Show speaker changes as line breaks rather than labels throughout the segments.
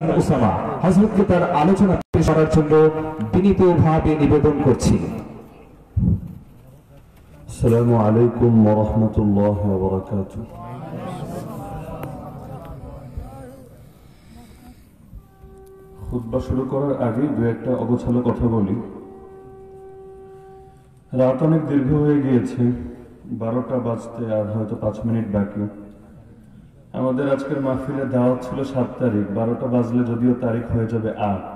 Osama হজরতকে তার আলোচনা পেশ করার জন্য নিবেদন করছি।
আলাইকুম শুরু করার আগে দু একটা অগোছালো কথা বলি। রাত অনেক দীর্ঘ হয়ে গিয়েছে, বারোটা বাজতে আর হয়তো পাঁচ মিনিট বাকি। আমাদের আজকের মাহফিলের দাওয়াত ছিল সাত তারিখ। বারোটা বাজলে যদিও তারিখ হয়ে যাবে আট।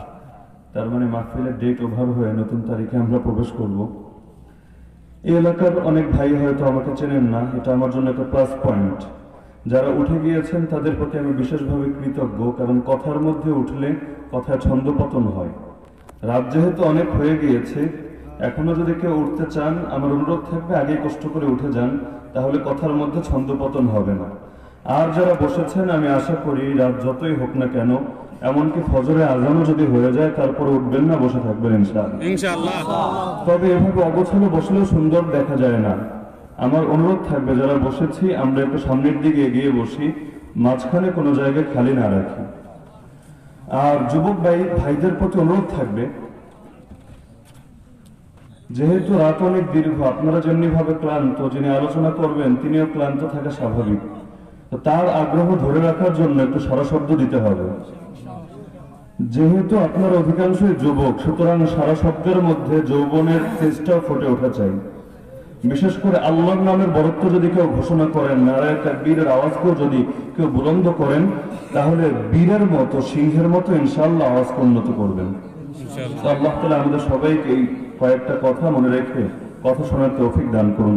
তার মানে মাহফিলের ডেট ওভার হয়ে নতুন তারিখে আমরা প্রবেশ করব। এই এলাকার অনেক ভাই হয়তো আমাকে চেনেন না, এটা আমার জন্য একটা প্লাস পয়েন্ট যারা উঠে গিয়েছেন, তাদের প্রতি আমি বিশেষভাবে কৃতজ্ঞ, কারণ কথার মধ্যে উঠলে কথায় ছন্দপতন হয়। রাত যেহেতু অনেক হয়ে গিয়েছে, এখনও যদি কেউ উঠতে চান, আমার অনুরোধ থাকবে আগে কষ্ট করে উঠে যান, তাহলে কথার মধ্যে ছন্দপতন হবে না। আর যারা বসেছেন আমি আশা করি রাত যতই হোক না কেন এমনকি ফজরে আজানও যদি হয়ে যায় তারপরে উঠবেন না বসে থাকবেন ইনশাআল্লাহ। তবে এভাবে অগোছালো বসলেও সুন্দর দেখা যায় না। আমার অনুরোধ থাকবে যারা বসেছি আমরা একটু সামনের দিকে এগিয়ে বসি মাঝখানে কোনো জায়গায় খালি না রাখি। আর যুবক ভাই ভাইদের প্রতি অনুরোধ থাকবে যেহেতু রাত অনেক দীর্ঘ আপনারা যেমনি ভাবে ক্লান্ত যিনি আলোচনা করবেন তিনিও ক্লান্ত থাকা স্বাভাবিক। তার আগ্রহ ধরে রাখার জন্য একটু সারাশব্দ দিতে হবে। যেহেতু আপনার অধিকাংশই যুবক সুতরাং সারা শব্দের মধ্যে যৌবনের তেজটাও ফুটে ওঠা চাই। বিশেষ করে আল্লাহর নামের বরত্ব যদি কেউ ঘোষণা করেন নারায় বীরের আওয়াজকেও যদি কেউ বুলন্দ করেন তাহলে বীরের মতো সিংহের মতো ইনশাল্লাহ আওয়াজকে উন্নত করবেন। আল্লাহ তালা আমাদের সবাইকে এই কয়েকটা কথা মনে রেখে কথা শোনার তৌফিক দান করুন।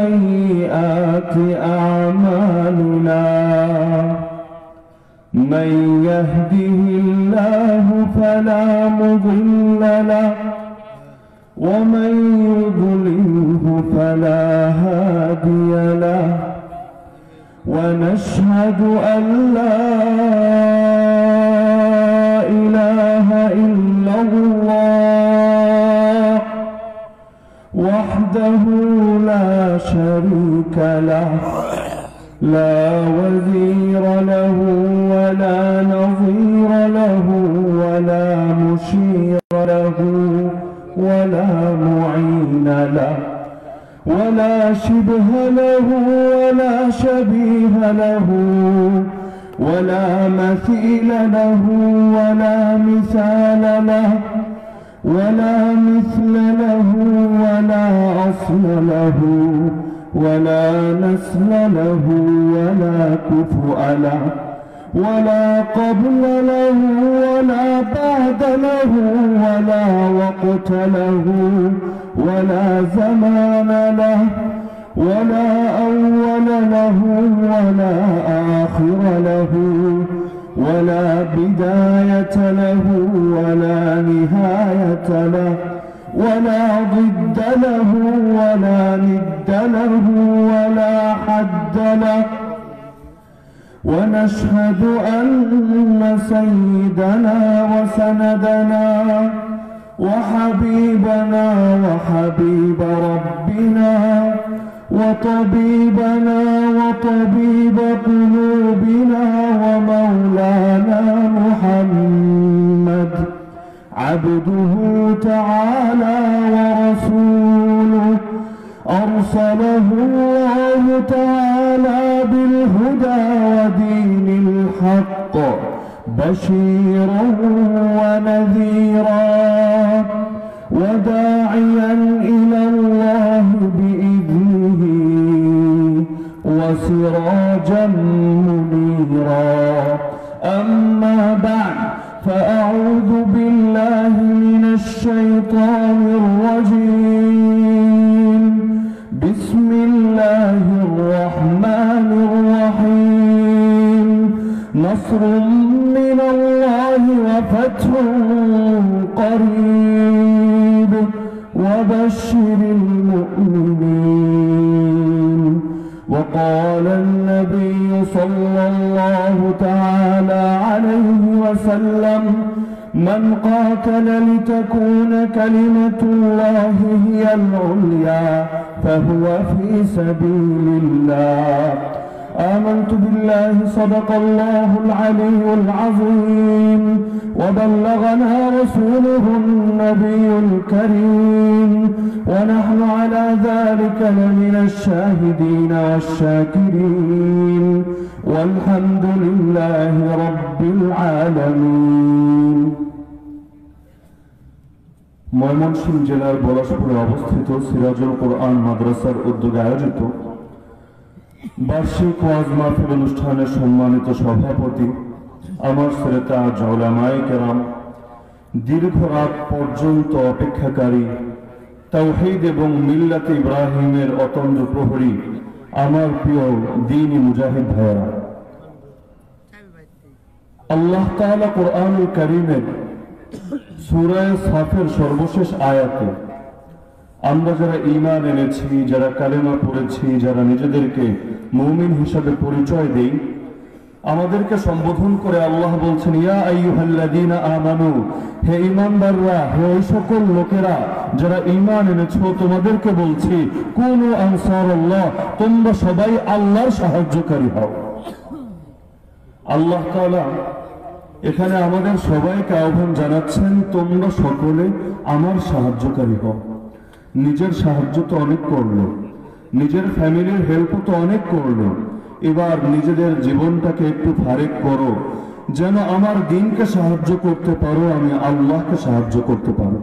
سيئات أعمالنا. من يهده الله فلا مضل له ومن يضلله فلا هادي له. ونشهد أن لا وحده لا شريك له لا وزير له ولا نظير له ولا مشير له ولا معين له ولا شبه له ولا شبيه له ولا مثيل له ولا مثال له ولا مثل له أصل له ولا نسل له ولا كفؤ له ولا قبل له ولا بعد له ولا وقت له ولا زمان له ولا أول له ولا آخر له ولا بداية له ولا نهاية له. ولا ضد له ولا ند له ولا حد له. ونشهد أن سيدنا وسندنا وحبيبنا وحبيب ربنا وطبيبنا وطبيب قلوبنا ومولانا محمد عبده تعالى ورسوله أرسله الله تعالى بالهدى ودين الحق بشيرا ونذيرا وداعيا إلى الله بإذنه وسراجا منيرا. أما بعد فأعوذ بالله من الشيطان الرجيم. بسم الله الرحمن الرحيم. نصر
من الله وفتح قريب. وبشر المؤمنين. وقال النبي صلى الله تعالى وسلم من قاتل لتكون كلمة الله هي العليا فهو في سبيل الله. آمنت بالله صدق الله العلي العظيم وبلغنا رسوله النبي الكريم. ونحن على ذلك لمن الشاهدين والشاكرين. والحمد لله رب العالمين
ময়মনসিংহ জেলার পলাশপুরে অবস্থিত সিরাজুল কোরআন মাদ্রাসার উদ্যোগে আয়োজিত বার্ষিক ওয়াজ মাহফিল অনুষ্ঠানের সম্মানিত সভাপতি আমার শ্রেতা জওলামাই কেরাম দীর্ঘ রাত পর্যন্ত অপেক্ষাকারী তাওহিদ এবং মিল্লাত ইব্রাহিমের অতন্দ্র প্রহরী আমার প্রিয় দিন মুজাহিদ ভাইয়া আল্লাহ তাহলে কোরআনুল করিমের সুরায় সাফের সর্বশেষ আয়াতে আমরা যারা ইমান এনেছি, যারা কালেমা পড়েছি, যারা নিজেদেরকে মৌমিন হিসাবে পরিচয় দেই আমাদেরকে সম্বোধন করে আল্লাহ বলছেন আমানু, হে হে ওই সকল লোকেরা যারা তোমাদেরকে বলছি তোমরা সবাই আল্লাহর সাহায্যকারী হও। আল্লাহ এখানে আমাদের সবাইকে আহ্বান জানাচ্ছেন, তোমরা সকলে আমার সাহায্যকারী হও। নিজের সাহায্য তো অনেক করল, নিজের ফ্যামিলির হেল্প তো অনেক করল এবার নিজেদের জীবনটাকে একটু ফারেক করো। যেন আমার দিনকে সাহায্য করতে পারো, আমি আল্লাহকে সাহায্য করতে পারো।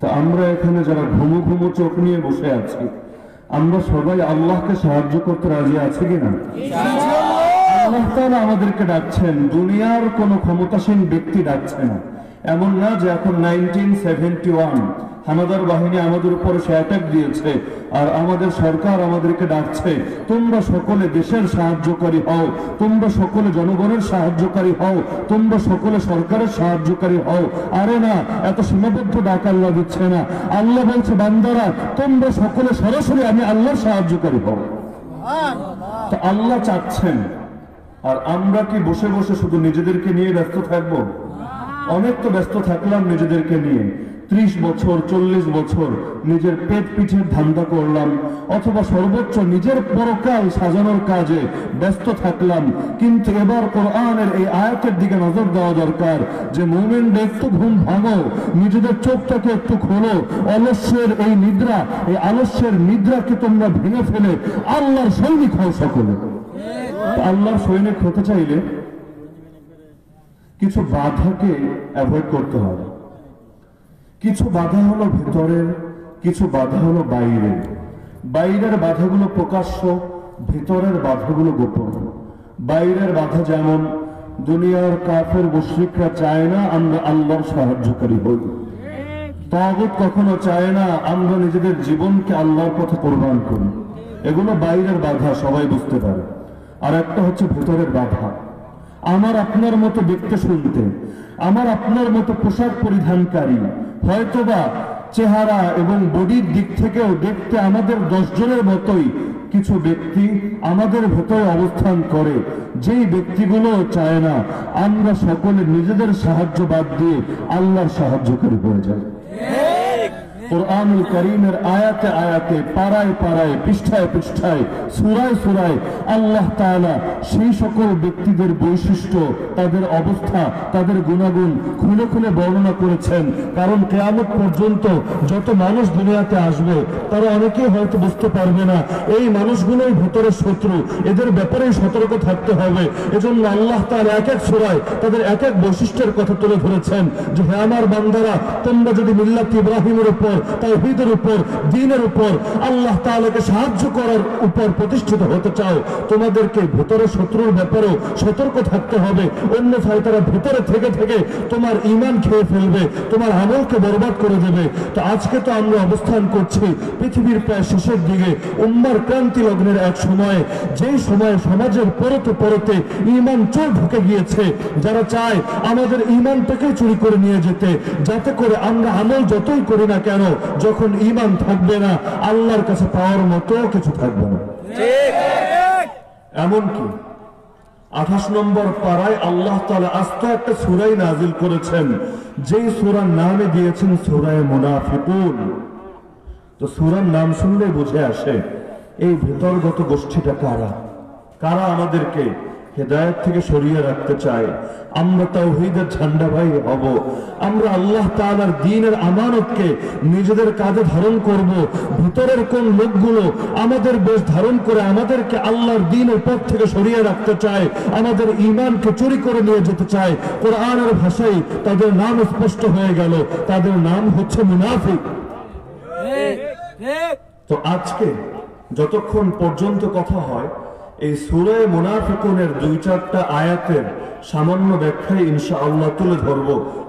তা আমরা এখানে যারা ঘুমু ঘুমু চোখ নিয়ে বসে আছি, আমরা সবাই আল্লাহকে সাহায্য করতে রাজি আছি কিনা আল্লাহ আমাদেরকে ডাকছেন, দুনিয়ার কোনো ক্ষমতাসীন ব্যক্তি ডাকছে না। এমন না যে এখন নাইনটিন সেভেন্টি ওয়ান হানাদার বাহিনী আমাদের উপরে সে অ্যাটাক দিয়েছে, আর আমাদের সরকার আমাদেরকে ডাকছে, তোমরা সকলে দেশের সাহায্যকারী হও, তোমরা সকলে জনগণের সাহায্যকারী হও, তোমরা সকলে সরকারের সাহায্যকারী হও। আরে না, এত সীমাবদ্ধ ডাক আল্লাহ দিচ্ছে না। আল্লাহ বলছে, বান্দারা, তোমরা সকলে সরাসরি আমি আল্লাহর সাহায্যকারী হও। তো আল্লাহ চাচ্ছেন, আর আমরা কি বসে বসে শুধু নিজেদেরকে নিয়ে ব্যস্ত থাকব? অনেক তো ব্যস্ত থাকলাম নিজেদেরকে নিয়ে। ত্রিশ বছর, চল্লিশ বছর নিজের পেট পিঠের ধান্দা করলাম, অথবা সর্বোচ্চ নিজের পরকাল সাজানোর কাজে ব্যস্ত থাকলাম। কিন্তু এবার কোরআনের এই আয়াতের দিকে নজর দেওয়া দরকার যে মুমেন্ট একটু ঘুম ভাঙো, নিজেদের চোখটাকে একটু খোলো, অলস্যের এই নিদ্রা, এই আলস্যের নিদ্রাকে তোমরা ভেঙে ফেলে, আল্লাহর সৈনিক হও সকলে। আল্লাহর সৈনিক হতে চাইলে কিছু বাধাকে অ্যাভয়েড করতে হবে। কিছু বাধা হলো ভেতরের কিছু বাধা হলো বাইরের বাইরের বাধাগুলো প্রকাশ্য, ভেতরের বাধাগুলো গোপন। বাইরের বাধা যেমন, দুনিয়ার কাফের মুশরিকরা চায় না আমরা আল্লাহর সাহায্যকারী হই। তাগুত কখনো চায় না আমরা নিজেদের জীবনকে আল্লাহর পথে কোরবান করি। এগুলো বাইরের বাধা, সবাই বুঝতে পারে। আর একটা হচ্ছে ভেতরের বাধা। আমার আপনার মতো দেখতে শুনতে, আমার আপনার মতো পোশাক পরিধানকারী হয়তোবা চেহারা এবং বডির দিক থেকেও দেখতে আমাদের দশজনের মতোই কিছু ব্যক্তি আমাদের ভেতরে অবস্থান করে। যেই ব্যক্তিগুলো চায় না, আমরা সকলে নিজেদের সাহায্য বাদ দিয়ে আল্লাহর সাহায্য করে পড়ে যাই। কোরআনুল করিমের আয়াতে আয়াতে, পাড়ায় পাড়ায়, পৃষ্ঠায় পৃষ্ঠায়, সুরায় সুরায় আল্লাহ তাআলা সেই সকল ব্যক্তিদের বৈশিষ্ট্য, তাদের অবস্থা, তাদের গুণাগুণ খুলে খুলে বর্ণনা করেছেন। কারণ কেয়ামত পর্যন্ত যত মানুষ দুনিয়াতে আসবে, তারা অনেকেই হয়তো বুঝতে পারবে না, এই মানুষগুলোই ভেতরের শত্রু। এদের ব্যাপারেই সতর্ক থাকতে হবে। এজন্য আল্লাহ তার এক এক সুরায় তাদের এক এক বৈশিষ্ট্যের কথা তুলে ধরেছেন যে, হে আমার বান্দারা, তোমরা যদি মিল্লাত ইব্রাহিমের উপর তাওহীদের উপর, দ্বীনের উপর, আল্লাহ তাআলাকে সাহায্য করার উপর প্রতিষ্ঠিত হতে চাও। তোমাদেরকে ভেতরে শত্রুর ব্যাপারেও সতর্ক থাকতে হবে। অন্যথায় তারা ভেতরে থেকে থেকে তোমার ঈমান খেয়ে ফেলবে, তোমার আমলকে বরবাদ করে দেবে। তো আজকে তো আমরা অবস্থান করছি পৃথিবীর প্রায় শেষের দিকে, উম্মার ক্রান্তি লগ্নের এক সময়ে। যেই সময়ে সমাজের পরতে পরতে ইমান চোর ঢুকে গিয়েছে, যারা চায় আমাদের ঈমানটাকে চুরি করে নিয়ে যেতে, যাতে করে আমরা আমল যতই করি না কেন যখন ঈমান থাকবে না, আল্লাহর কাছে পাওয়ার মতো কিছু থাকবে না। এমনকি আঠাশ নম্বর পাড়ায় আল্লাহ তালা আস্তে একটা সুরাই নাজিল করেছেন। যেই সুরার নামে দিয়েছেন সুরায় মুনাফিকুন। তো সুরার নাম শুনলে বুঝে আসে, এই ভেতরগত গোষ্ঠীটা কারা? কারা আমাদেরকে হেদায়ত থেকে সরিয়ে রাখতে চায় আমরা তাওহীদের ঝান্ডা ভাই হব। আমরা আল্লাহ তাআলার দ্বীনের আমানতকে নিজেদের কাঁধে ধারণ করব। ভিতরের কোন লোকগুলো আমাদের বেশ ধারণ করে আমাদেরকে আল্লাহর দ্বীনের পথ থেকে সরিয়ে রাখতে চায় আমাদের ঈমানকে চুরি করে নিয়ে যেতে চায় কোরআনের ভাষায় তাদের নাম স্পষ্ট হয়ে গেল। তাদের নাম হচ্ছে মুনাফিক। তো আজকে যতক্ষণ পর্যন্ত কথা হয় এই সুরে মুনাফিকুনের দুই চারটা আয়াতের সামান্য ব্যাখ্যায় ইনশা আল্লাহ তুলে ধরব।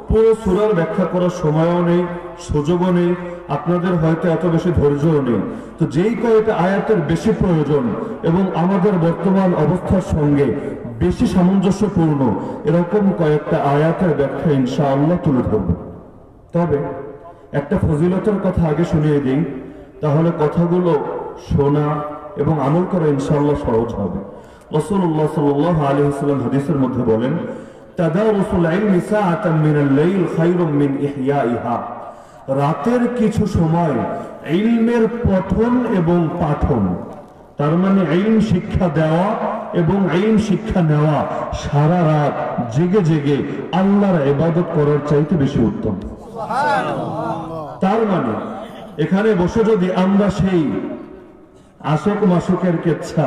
পুরো সুরার ব্যাখ্যা করার সময়ও নেই, সুযোগও নেই, আপনাদের হয়তো এত বেশি ধৈর্যও নেই। তো যেই কয়েকটা আয়াতের বেশি প্রয়োজন এবং আমাদের বর্তমান অবস্থার সঙ্গে বেশি সামঞ্জস্যপূর্ণ, এরকম কয়েকটা আয়াতের ব্যাখ্যা ইনশা আল্লাহ তুলে ধরব। তবে একটা ফজিলতের কথা আগে শুনিয়ে দিই, তাহলে কথাগুলো শোনা এবং আমল করা ইনশাআল্লাহ সহজ হবে। সাল্লাল্লাহু আলাইহি হাদিসের মধ্যে বলেন রাতের কিছু সময় ইলমের পঠন এবং পাঠন তার মানে ইলম শিক্ষা দেওয়া এবং ইলম শিক্ষা নেওয়া সারা রাত জেগে জেগে আল্লাহর ইবাদত করার চাইতে বেশি উত্তম। তার মানে এখানে বসে যদি আমরা সেই আশোক মাসুকের কেচ্ছা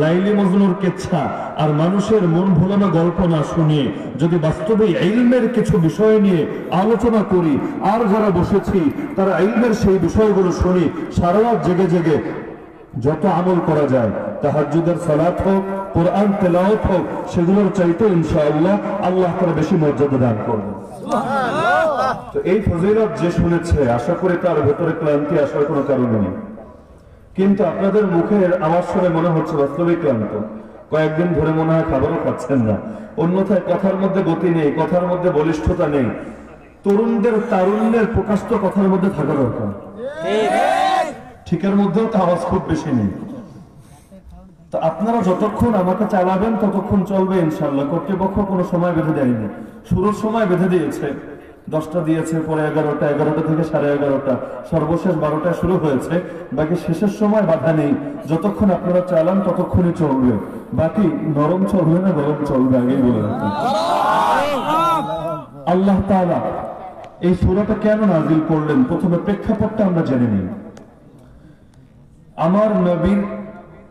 লাইলি মজনুর কেচ্ছা আর মানুষের মন ভোলানো গল্প না শুনিয়ে যদি বাস্তবে ইলমের কিছু বিষয় নিয়ে আলোচনা করি আর যারা বসেছি তারা ইলমের সেই বিষয়গুলো শুনি সারা রাত জেগে জেগে যত আমল করা যায় তাহাজ্জুদের সালাত হোক কোরআন তেলাওয়াত হোক সেগুলোর চাইতে ইনশাআল্লাহ আল্লাহ তারা বেশি মর্যাদা দান করবেন। তো এই ফজিলত যে শুনেছে আশা করি তার ভেতরে ক্লান্তি আসার কোনো কারণ নেই। কিন্তু আপনাদের মুখের আওয়াজ শুনে মনে হচ্ছে বাস্তবিক ক্লান্ত। কয়েকদিন ধরে মনে হয় খাবারও খাচ্ছেন না। অন্যথায় কথার মধ্যে গতি নেই, কথার মধ্যে বলিষ্ঠতা নেই। তরুণদের, তারুণ্যের প্রকাশ তো কথার মধ্যে থাকা দরকার। ঠিকের মধ্যেও তো আওয়াজ খুব বেশি নেই। তো আপনারা যতক্ষণ আমাকে চালাবেন, ততক্ষণ চলবে ইনশাল্লাহ। কর্তৃপক্ষ কোনো সময় বেঁধে দেয়নি। শুরুর সময় বেঁধে দিয়েছে। দশটা দিয়েছে, পরে এগারোটা এগারোটা থেকে সাড়ে এগারোটা। সর্বশেষ বারোটা শুরু হয়েছে। বাকি শেষের সময় বাধা নেই। যতক্ষণ আপনারা চালান, ততক্ষণই চলবে। বাকি নরম চলবে না, গরম চলবে, আগেই বলে আল্লাহ তাআলা এই সুরাটা কেন নাজিল করলেন? প্রথমে প্রেক্ষাপটটা আমরা জেনে নিই। আমার নবীর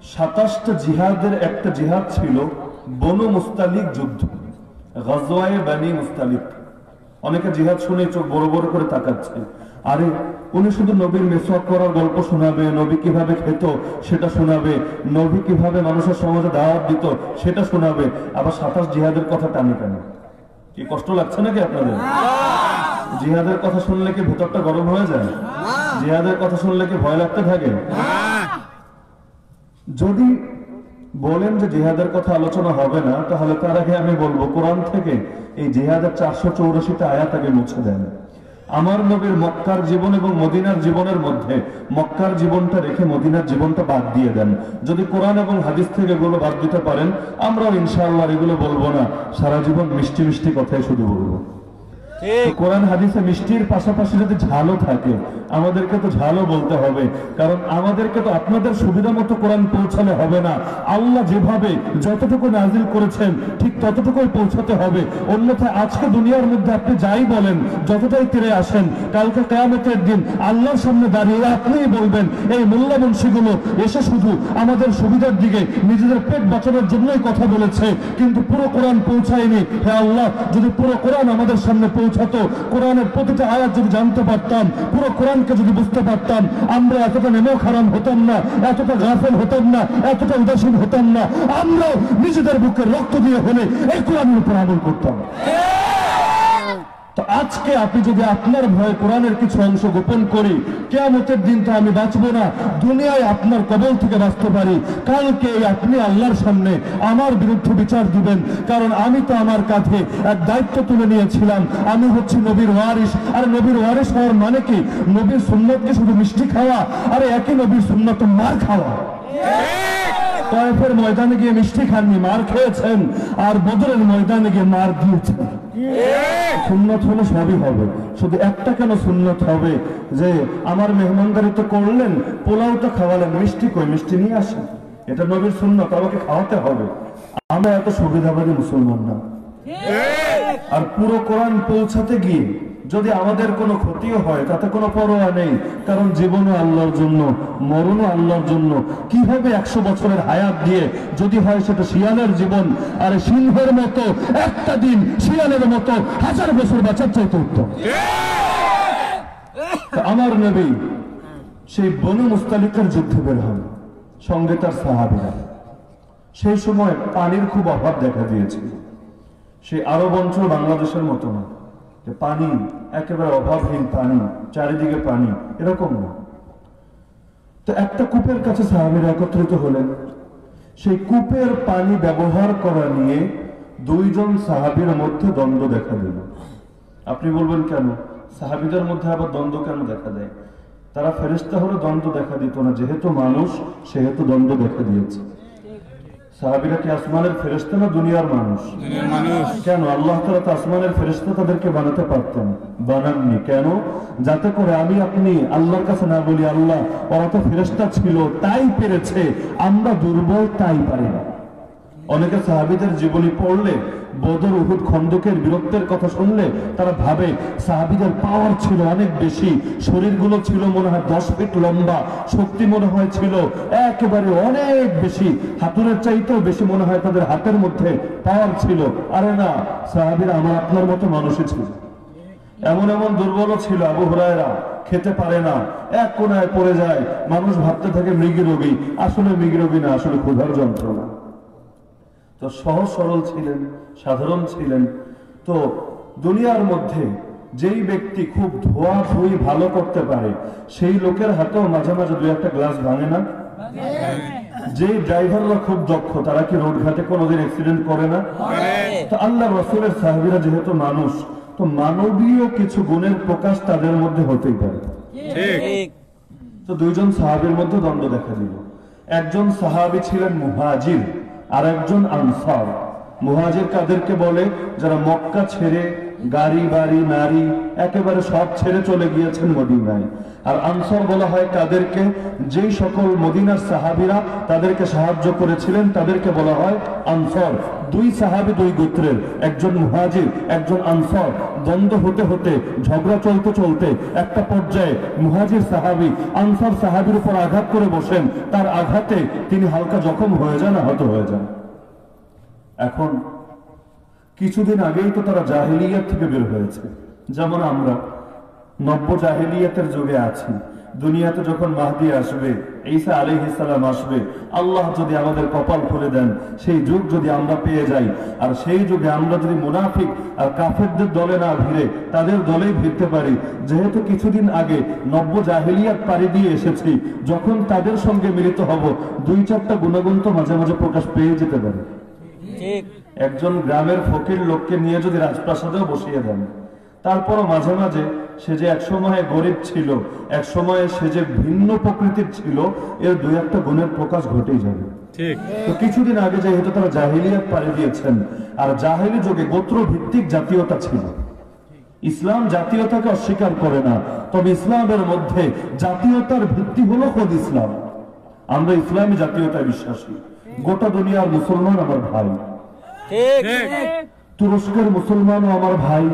সাতাশটা জিহাদের একটা জিহাদ ছিল বনু মুস্তালিক যুদ্ধ। গজওয়ায়ে বানি মুস্তালিক। অনেকে জিহাদ শুনে চোখ বড় বড় করে তাকাচ্ছে। আরে উনি শুধু নবীর মেসওয়াক করার গল্প শোনাবে নবী কীভাবে খেত সেটা শোনাবে নবী কীভাবে মানুষের সমাজে দাওয়াত দিত সেটা শোনাবে আবার সাতাশ জিহাদের কথা টানে টানে। কি কষ্ট লাগছে নাকি আপনাদের? জিহাদের কথা শুনলে কি ভেতরটা গরম হয়ে যায়? জিহাদের কথা শুনলে কি ভয় লাগতে থাকে? যদি বলেন যে জিহাদের কথা আলোচনা হবে না, তাহলে তার আগে আমি বলব, কোরআন থেকে এই জিহাদের চারশো চৌরাশিটা আয়াত আগে মুছে দেন। আমার নবীর মক্কার জীবন এবং মদিনার জীবনের মধ্যে মক্কার জীবনটা রেখে মদিনার জীবনটা বাদ দিয়ে দেন। যদি কোরআন এবং হাদিস থেকে এগুলো বাদ দিতে পারেন, আমরাও ইনশাআল্লাহ এগুলো বলব না, সারা জীবন মিষ্টি মিষ্টি কথাই শুধু বলব। কোরআন হাদিসে মিষ্টির পাশাপাশি যদি ঝালও থাকে, আমাদেরকে তো ঝালও বলতে হবে। কারণ আমাদেরকে তো আপনাদের সুবিধা মতো কোরআন পৌঁছালে হবে না। আল্লাহ যেভাবে যতটুকু নাজিল করেছেন, ঠিক ততটুকুই পৌঁছাতে হবে। অন্যথায় আজকে দুনিয়ার মধ্যে আপনি যাই বলেন, যতটাই তীরে আসেন, কালকে কেয়ামতের দিন আল্লাহর সামনে দাঁড়িয়ে আপনিই বলবেন, এই মোল্লা বংশীগুলো এসে শুধু আমাদের সুবিধার দিকে নিজেদের পেট বাঁচানোর জন্যই কথা বলেছে, কিন্তু পুরো কোরআন পৌঁছায়নি। হে আল্লাহ, যদি পুরো কোরআন আমাদের সামনে পৌঁছে পৌঁছাতো কোরআনের প্রতিটা আয়াত যদি জানতে পারতাম, পুরো কোরআনকে যদি বুঝতে পারতাম, আমরা এতটা নেমো খারাম হতাম না, এতটা গাফেল হতাম না, এতটা উদাসীন হতাম না, আমরাও নিজেদের বুকে রক্ত দিয়ে হলে এই কোরআনের উপর আমল করতাম। তো আজকে আপনি যদি আপনার ভয়ে কোরআনের কিছু অংশ গোপন করি, কেয়ামতের দিন তো আমি বাঁচবো না, দুনিয়ায় আপনার কবল থেকে বাঁচতে পারি। কালকে আপনি আল্লাহর সামনে আমার বিরুদ্ধে বিচার দিবেন, কারণ আমি তো আমার কাঁধে এক দায়িত্ব তুলে নিয়েছিলাম। আমি হচ্ছি নবীর ওয়ারিস আর নবীর ওয়ারিস হওয়ার মানে কি? নবীর সুন্নতকে শুধু মিষ্টি খাওয়া, আর একই নবীর সুন্নত মার খাওয়া। তয়েফের ময়দানে গিয়ে মিষ্টি খাননি মার খেয়েছেন আর বদরের ময়দানে গিয়ে মার দিয়েছেন। সুন্নত হলে সবই হবে। শুধু একটা কেন সুন্নত হবে? যে আমার মেহমানদারি তো করলেন পোলাওটা খাওয়ালেন মিষ্টি কই মিষ্টি নিয়ে আসেন। এটা নবীর সুন্নত আমাকে খাওয়াতে হবে। আমরা এত সুবিধাবাদী মুসলমান না। আর পুরো কোরআন পৌঁছাতে গিয়ে যদি আমাদের কোনো ক্ষতিও হয়, তাতে কোনো পরোয়া নেই, কারণ জীবনও আল্লাহর জন্য, মরণও আল্লাহর জন্য। কীভাবে একশো বছরের হায়াত দিয়ে যদি হয় সেটা শিয়ালের জীবন, আর সিংহের মতো, একটা দিন শিয়ালের মতো হাজার বছর বাঁচার চাইতে উত্তম। আমার নবী সেই বনু মুস্তালিকার যুদ্ধে বের হন, সঙ্গে তার সাহাবিরা। সেই সময় পানির খুব অভাব দেখা দিয়েছিল। সেই আরব অঞ্চল বাংলাদেশের মতো না। যে পানি, একেবারে অভাবহীন পানি, চারিদিকে পানি, এরকম না। তো একটা কূপের কাছে সাহাবিরা একত্রিত হলেন। সেই কূপের পানি ব্যবহার করা নিয়ে দুইজন সাহাবির মধ্যে দ্বন্দ্ব দেখা দিল। আপনি বলবেন কেন? সাহাবিদের মধ্যে আবার দ্বন্দ্ব কেন দেখা দেয়? তারা ফেরিস্তা হলে দ্বন্দ্ব দেখা দিত না, যেহেতু মানুষ, সেহেতু দ্বন্দ্ব দেখা দিয়েছে। সাহাবিরা কি আসমানের ফেরেস্তা না দুনিয়ার মানুষ? কেন? আল্লাহ তালা তো আসমানের ফেরেস্তা তাদেরকে বানাতে পারতেন। বানাননি। কেন? যাতে করে আমি আপনি আল্লাহর কাছে না বলি আল্লাহ ওরা তো ফেরেস্তা ছিল তাই পেরেছে। আমরা দুর্বল তাই পারি না। অনেকে সাহাবিদের জীবনী পড়লে, বদর উহুদ খন্দকের বীরত্বের কথা শুনলে তারা ভাবে, সাহাবিদের পাওয়ার ছিল অনেক বেশি, শরীরগুলো ছিল মনে হয় দশ ফিট লম্বা, শক্তি মনে হয় ছিল একেবারে অনেক বেশি হাতুরের চাইতেও বেশি মনে হয় তাদের হাতের মধ্যে পাওয়ার ছিল। আরে না, সাহাবিরা আমার আপনার মতো মানুষই ছিল। এমন এমন দুর্বল ছিল আবু হুরায়রা, খেতে পারে না, এক কোনায় পড়ে যায়, মানুষ ভাবতে থাকে মৃগী রোগী, আসলে মৃগী রোগী না, আসলে ক্ষুধার যন্ত্রণা। তো সহজ সরল ছিলেন সাধারণ ছিলেন। তো দুনিয়ার মধ্যে যেই ব্যক্তি খুব ধোয়া ধুই ভালো করতে পারে সেই লোকের হাতেও মাঝে মাঝে দুই একটা গ্লাস ভাঙে না? যেই ড্রাইভাররা খুব দক্ষ তারা কি রোড ঘাটে কোনোদিন অ্যাক্সিডেন্ট করে না? তো আল্লাহ রসুলের সাহাবিরা যেহেতু মানুষ তো মানবীয় কিছু গুণের প্রকাশ তাদের মধ্যে হতেই পারে। তো দুইজন সাহাবির মধ্যে দ্বন্দ্ব দেখা দিল। একজন সাহাবি ছিলেন মুহাজির আর একজন আনসার। মুহাজির কাদেরকে বলে, যারা মক্কা ছেড়ে গাড়ি বাড়ি নারী একেবারে সব ছেড়ে চলে গিয়েছেন মদিনায়। আর আনসার বলা হয় তাদেরকে যেই সকল মদিনার সাহাবিরা তাদেরকে সাহায্য করেছিলেন, তাদেরকে বলা হয় আনসার। দুই সাহাবি, দুই গোত্রের। একজন মুহাজির, একজন আনসার। দ্বন্দ্ব হতে হতে, ঝগড়া চলতে চলতে একটা পর্যায়ে মুহাজির সাহাবি আনসার সাহাবির উপর আঘাত করে বসেন। তার আঘাতে তিনি হালকা জখম হয়ে যান, আহত হয়ে যান। এখন কিছুদিন আগেই তো তারা জাহেলিয়াত থেকে বের হয়েছে। যেমন আমরা নব্য জাহেলিয়াতের যুগে আছি। দুনিয়াতে যখন মাহদি আসবে ঈসা আলাইহিসসালাম আসবে আল্লাহ যদি আমাদের কপাল খুলে দেন সেই যুগ যদি আমরা পেয়ে যাই আর সেই যুগে আমরা যদি মুনাফিক আর কাফেরদের দলে না ভিড়ে তাদের দলেই ভিড়তে পারি। যেহেতু কিছুদিন আগে নব্য জাহেলিয়াত পাড়ি দিয়ে এসেছি যখন তাদের সঙ্গে মিলিত হব দুই চারটা গুণগুণ তো মাঝে মাঝে প্রকাশ পেয়ে যেতে পারে। একজন গ্রামের ফকির লোককে নিয়ে যদি রাজপ্রাসাদেও বসিয়ে দেন তারপরও মাঝে মাঝে সে যে এক সময়ে গরিব ছিল এক সময়ে সে যে ভিন্ন প্রকৃতির ছিল এর দুই একটা গুণের প্রকাশ ঘটেই যাবে। তো কিছুদিন আগে যেহেতু তারা জাহিলিয়াত পাড়ি দিয়েছেন আর জাহিলি যুগে গোত্র ভিত্তিক জাতীয়তা ছিল। ইসলাম জাতীয়তাকে অস্বীকার করে না তবে ইসলামের মধ্যে জাতীয়তার ভিত্তি হলো খোদ ইসলাম। আমরা ইসলামী জাতীয়তায় বিশ্বাসী। গোটা দুনিয়ার মুসলমান আমার ভাই। তুরস্কের মুসলমানও আমার ভাই।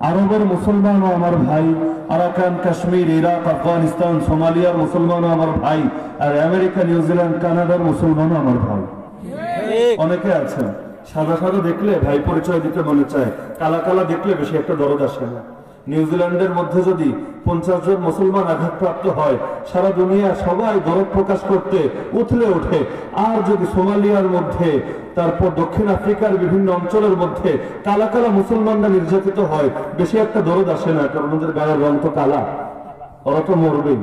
আরবের মুসলমান ও আমার ভাই আরাকান কাশ্মীর ইরাক আফগানিস্তান সোমালিয়ার ও আমার ভাই আর আমেরিকা নিউজিল্যান্ড কানাডার ও আমার ভাই। অনেকে আছে সাদা সাদা দেখলে ভাই পরিচয় দিতে মনে চায় কালা কালা দেখলে বেশি একটা দরদ আসে না। নিউজিল্যান্ডের মধ্যে যদি পঞ্চাশ জন মুসলমান আঘাতপ্রাপ্ত হয়, সারা দুনিয়া সবাই গরব প্রকাশ করতে, উথলে ওঠে। আর যদি সোমালিয়ার মধ্যে, তারপর দক্ষিণ আফ্রিকার বিভিন্ন অঞ্চলের মধ্যে কালা কালা মুসলমানরা নির্যাতিত হয়, বেশি একটা দরদ আসে না, কারণ ওদের গায়ের রং তো কালা, ওরা তো মরবেই।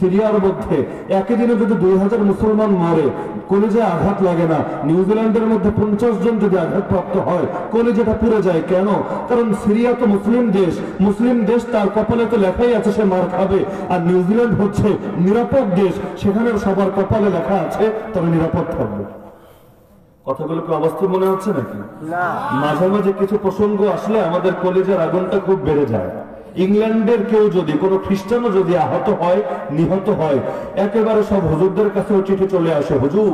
সিরিয়ার মধ্যে। একই দিনে যদি দুই হাজার মুসলমান মরে কলেজে আঘাত লাগে না। নিউজিল্যান্ডের মধ্যে পঞ্চাশ জন যদি আঘাতপ্রাপ্ত হয় কলেজেটা পুড়ে যায়। কেন? কারণ সিরিয়া তো মুসলিম দেশ। মুসলিম দেশ তার কপালে তো লেখাই আছে সে মার খাবে। আর নিউজিল্যান্ড হচ্ছে নিরাপদ দেশ। সেখানে সবার কপালে লেখা আছে তবে নিরাপদ থাকবে। কথাগুলো কি অবাস্তব মনে হচ্ছে নাকি? মাঝে মাঝে কিছু প্রসঙ্গ আসলে আমাদের কলেজের আগুনটা খুব বেড়ে যায়। ইংল্যান্ডের কেউ যদি, কোনো খ্রিস্টানও যদি আহত হয়, নিহত হয়, একেবারে সব হুজুরদের কাছেও চিঠি চলে আসে, হুজুর,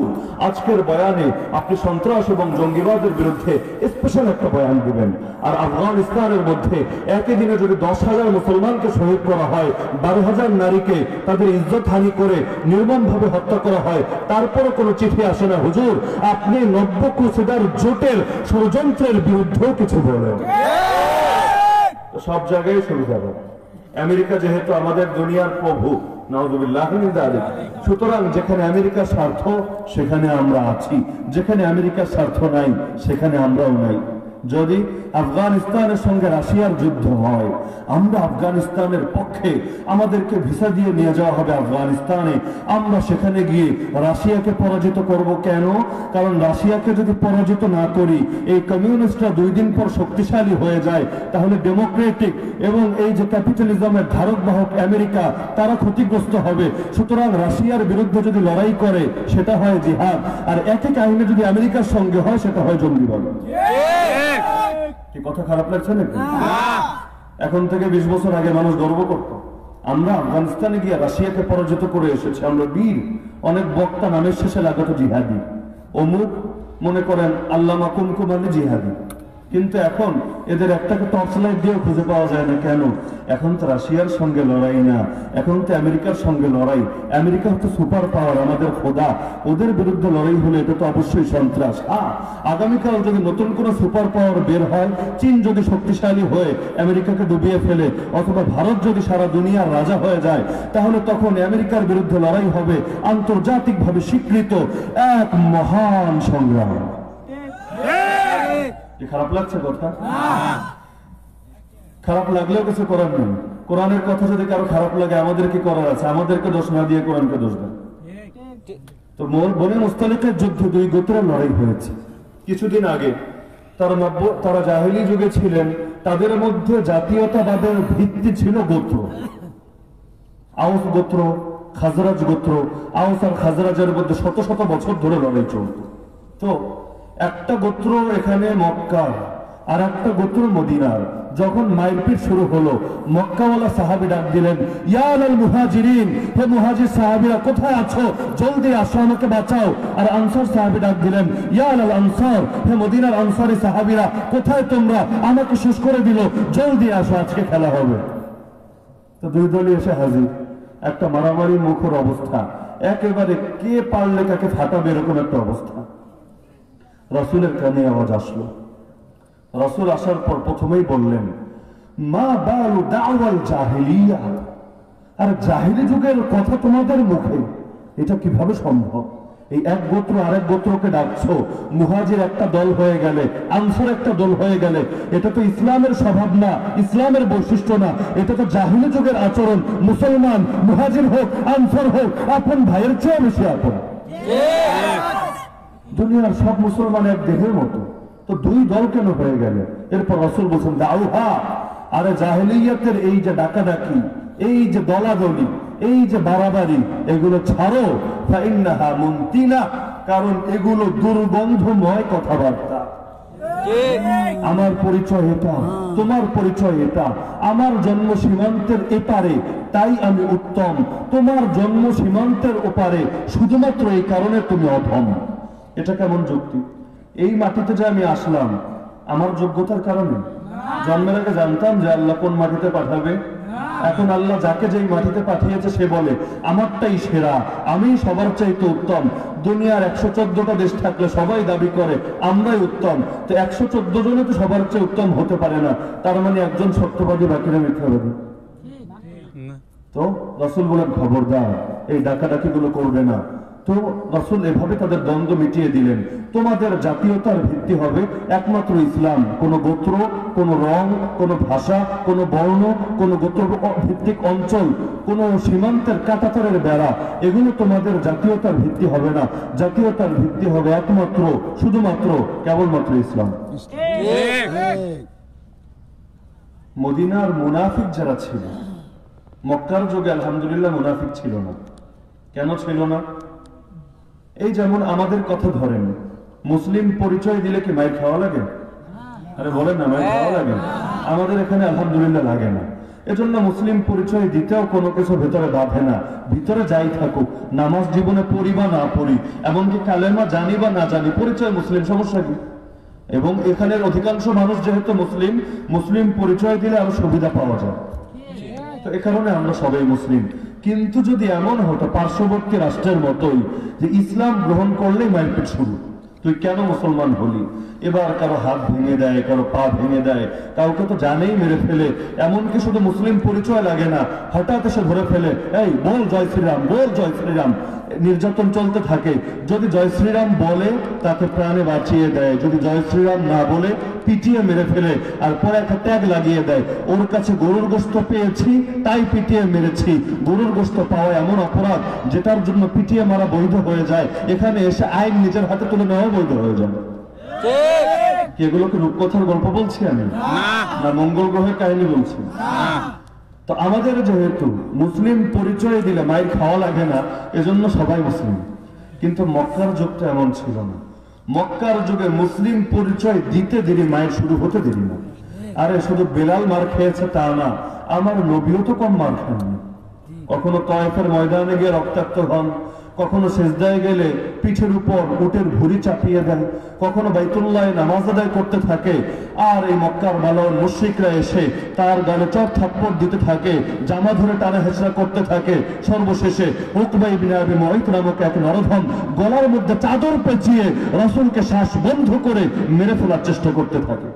আজকের বয়ানে আপনি সন্ত্রাস এবং জঙ্গিবাদের বিরুদ্ধে স্পেশাল একটা বয়ান দিবেন। আর আফগানিস্তানের মধ্যে একই দিনে যদি দশ হাজার মুসলমানকে শহীদ করা হয়, বারো হাজার নারীকে তাদের ইজ্জত হানি করে নির্মমভাবে হত্যা করা হয় তারপরে কোনো চিঠি আসে না, হুজুর, আপনি নব্য ক্রুসেডার জোটের ষড়যন্ত্রের বিরুদ্ধেও কিছু বলেন। সব জায়গায় সুবিধা পাবে আমেরিকা যেহেতু আমাদের দুনিয়ার প্রভু সুতরাং যেখানে আমেরিকার স্বার্থ, সেখানে আমরা আছি। যেখানে আমেরিকা স্বার্থ নাই, সেখানে আমরাও নাই। যদি আফগানিস্তানের সঙ্গে রাশিয়ার যুদ্ধ হয়, আমরা আফগানিস্তানের পক্ষে আমাদেরকে ভিসা দিয়ে নিয়ে যাওয়া হবে আফগানিস্তানে। আমরা সেখানে গিয়ে রাশিয়াকে পরাজিত করব কেন? কারণ রাশিয়াকে যদি পরাজিত না করি, এই কমিউনিস্টরা দুই দিন পর শক্তিশালী হয়ে যায়, তাহলে ডেমোক্রেটিক এবং এই যে ক্যাপিটালিজমের ধারক বাহক আমেরিকা, তারা ক্ষতিগ্রস্ত হবে। সুতরাং রাশিয়ার বিরুদ্ধে যদি লড়াই করে, সেটা হয় জিহাদ। আর একই কাহিনী যদি আমেরিকার সঙ্গে হয়, সেটা হয় জঙ্গিবাদ। কি কথা খারাপ লাগছে নাকি? এখন থেকে বিশ বছর আগে মানুষ গর্ব করতো। আমরা আফগানিস্তানে গিয়ে রাশিয়াকে পরাজিত করে এসেছি। আমরা বীর অনেক বক্তা নামের শেষে লাগাতো জিহাদি। অমুক মনে করেন আল্লামা কুমকু মানে জিহাদি। কিন্তু এখন এদের একটাকে টর্চ লাইট দিয়েও খুঁজে পাওয়া যায় না কেন? এখন তো রাশিয়ার সঙ্গে লড়াই না। এখন তো আমেরিকার সঙ্গে লড়াই। আমেরিকা হচ্ছে সুপার পাওয়ার, আমাদের খোদা। ওদের বিরুদ্ধে লড়াই হলে এটা তো অবশ্যই সন্ত্রাস। হ্যাঁ আগামীকাল যদি নতুন কোনো সুপার পাওয়ার বের হয়, চীন যদি শক্তিশালী হয়ে আমেরিকাকে ডুবিয়ে ফেলে, অথবা ভারত যদি সারা দুনিয়ার রাজা হয়ে যায়, তাহলে তখন আমেরিকার বিরুদ্ধে লড়াই হবে আন্তর্জাতিকভাবে স্বীকৃত এক মহান সংগ্রাম। কি খারাপ লাগছে কথা? খারাপ লাগলেও কিছু করার নেই। কোরআনের কথা যদি কারও খারাপ লাগে, আমাদের কি করার আছে? আমাদেরকে দোষ না দিয়ে কোরআনকে দোষ দেন। তো বনে মুস্তালিকের যুদ্ধে দুই গোত্রের লড়াই হয়েছে। কিছুদিন আগে তারা নব্য তারা জাহেলি যুগে ছিলেন, তাদের মধ্যে জাতীয়তাবাদের ভিত্তি ছিল গোত্র। আউস গোত্র, খাজরাজ গোত্র, আউস আর খাজরাজের মধ্যে শত শত বছর ধরে লড়াই চলত। তো একটা গোত্র এখানে মক্কার আর একটা গোত্র মদিনার যখন মাইরপিট শুরু হলো, মক্কাওয়ালা সাহাবি ডাক দিলেন ইয়াল মুহাজিরিন, হে মুহাজির সাহাবিরা, কোথায় আছো? জলদি আসো, আমাকে বাঁচাও। আর আনসার সাহাবি ডাক দিলেন ইয়াল আনসার, হে মদিনার আনসারি সাহাবিরা, কোথায় তোমরা? আমাকে শেষ করে দিল, জলদি আসো, আজকে খেলা হবে। তো দুই দলই এসে হাজির। একটা মারামারি মুখর অবস্থা। একেবারে কে পারলে কাকে ফাটাবে, এরকম একটা অবস্থা। রসুলের কানে আওয়াজ আসলো। রসুল আসার পর প্রথমেই বললেন, মা বালু দাওয়াল জাহেলিয়া। আর জাহিলি যুগের কথা তোমাদের মুখে, এটা কীভাবে সম্ভব? এই এক গোত্র আরেক গোত্রকে ডাকছো, মুহাজির একটা দল হয়ে গেলে, আনসার একটা দল হয়ে গেলে, এটা তো ইসলামের স্বভাব না, ইসলামের বৈশিষ্ট্য না, এটা তো জাহিলি যুগের আচরণ, মুসলমান, মুহাজির হোক, আনসার হোক, আপন ভাইয়ের চেয়ে বেশি আপন। দুনিয়ার সব মুসলমান এক দেহের মতো। তো দুই দল কেন হয়ে গেল? এরপর রসুল বলছেন, দাউহা, আরে জাহেলিয়াতের এই যে ডাকাডাকি, এই যে দলাদলি, এই যে বাড়াবাড়ি, এগুলো ছাড়ো। ফাইন্নাহা কারণ এগুলো দুর্গন্ধময় কথাবার্তা। আমার পরিচয় এটা, তোমার পরিচয় এটা। আমার জন্ম সীমান্তের এপারে, তাই আমি উত্তম। তোমার জন্ম সীমান্তের ওপারে, শুধুমাত্র এই কারণে তুমি অধম। এটা কেমন যুক্তি? এই মাটিতে যে আমি আসলাম আমার যোগ্যতার কারণে? জন্মের আগে জানতাম যে আল্লাহ কোন মাটিতে পাঠাবে। এখন আল্লাহ যাকে যেই মাটিতে পাঠিয়েছে সে বলে আমারটাই সেরা আমি সবার চাইতে উত্তম। দুনিয়ার একশো চোদ্দটা দেশ থাকলে সবাই দাবি করে আমরাই উত্তম। তো একশো চোদ্দ জনে তো সবার চেয়ে উত্তম হতে পারে না। তার মানে একজন সত্যবাদী বাকিরা মিথ্যাবাদী তো রসুল বলেন খবরদার এই ডাকাডাকি গুলো করবে না। তো রসুল এভাবে তাদের দ্বন্দ্ব মিটিয়ে দিলেন। তোমাদের জাতীয়তার ভিত্তি হবে একমাত্র ইসলাম। কোন গোত্র, কোন রং, কোন ভাষা, কোন বর্ণ, কোন গোত্র ভিত্তিক অঞ্চল, কোন সীমান্তের কাটাতারের বেড়া, এগুলো তোমাদের জাতীয়তার ভিত্তি হবে না। জাতীয়তার ভিত্তি হবে একমাত্র, শুধুমাত্র, কেবলমাত্র ইসলাম। মদিনার মুনাফিক যারা ছিল, মক্কার যুগে আলহামদুলিল্লাহ মুনাফিক ছিল না। কেন ছিল না? এই যেমন আমাদের কথা ধরেন, মুসলিম পরিচয় দিলে কি মায়ের খাওয়া লাগে? আরে বলেন না, মায়ের খাওয়া লাগে আমাদের এখানে আলহামদুলিল্লাহ লাগে না। এজন্য মুসলিম পরিচয় দিতেও কোনো কিছু ভেতরে বাঁধে না। ভিতরে যাই থাকুক, নামাজ জীবনে পড়ি বা না পড়ি, এমনকি কালেমা জানি বা না জানি, পরিচয় মুসলিম, সমস্যা কি? এবং এখানের অধিকাংশ মানুষ যেহেতু মুসলিম মুসলিম পরিচয় দিলে আরও সুবিধা পাওয়া যায়। তো এ কারণে আমরা সবাই মুসলিম। কিন্তু যদি এমন হতো পার্শ্ববর্তী রাষ্ট্রের মতোই যে ইসলাম গ্রহণ করলেই মারপিট শুরু, তুই কেন মুসলমান হলি? এবার কারও হাত ভেঙে দেয়, কারও পা ভেঙে দেয়, কাউকে তো জানেই মেরে ফেলে, এমনকি শুধু মুসলিম পরিচয় লাগে না, হঠাৎ এসে ধরে ফেলে, এই, বল জয় শ্রীরাম, বল জয় শ্রীরাম। নির্যাতন চলতে থাকে। যদি জয় শ্রীরাম বলে তাকে প্রাণে বাঁচিয়ে দেয়। যদি জয় শ্রীরাম না বলে পিটিয়ে মেরে ফেলে আর পরে একটা ট্যাগ লাগিয়ে দেয়। ওর কাছে গরুর গোস্ত পেয়েছি তাই পিটিয়ে মেরেছি। গরুর গোস্ত পাওয়া এমন অপরাধ যেটার জন্য পিটিয়ে মারা বৈধ হয়ে যায়। এখানে এসে আইন নিজের হাতে তুলে নেওয়া বৈধ হয়ে যায়। এগুলোকে রূপকথার গল্প বলছি আমি? না। মঙ্গল গ্রহের কাহিনী বলছি। তো আমাদের যেহেতু মুসলিম পরিচয় দিলে মায়ের খাওয়া লাগে না, এজন্য সবাই মুসলিম। কিন্তু মক্কার যুগটা এমন ছিল না। মক্কার যুগে মুসলিম পরিচয় দিতে দেরি মায়ের শুরু হতে দেরি না। আরে, শুধু বেলাল মার খেয়েছে তা না, আমার নবীও তো কম মার খাননি। কখনো কয়েকের ময়দানে গিয়ে রক্তাক্ত হন কখনো সেজদায় গেলে পিঠের উপর উটের ভুড়ি চাপিয়ে দেন, কখনো বাইতুল্লাহ নামাজ আদায় করতে থাকে, আর এই মক্কার বালন মুশ্রিকরা এসে তার গালে চর থাপ্পড় দিতে থাকে, জামা ধরে টানা হেঁচড়া করতে থাকে। সর্বশেষে উকবাই বিনাবি মহিত নামক এক নরধম গলার মধ্যে চাদর পেঁচিয়ে রসুলকে শ্বাস বন্ধ করে মেরে ফেলার চেষ্টা করতে থাকে।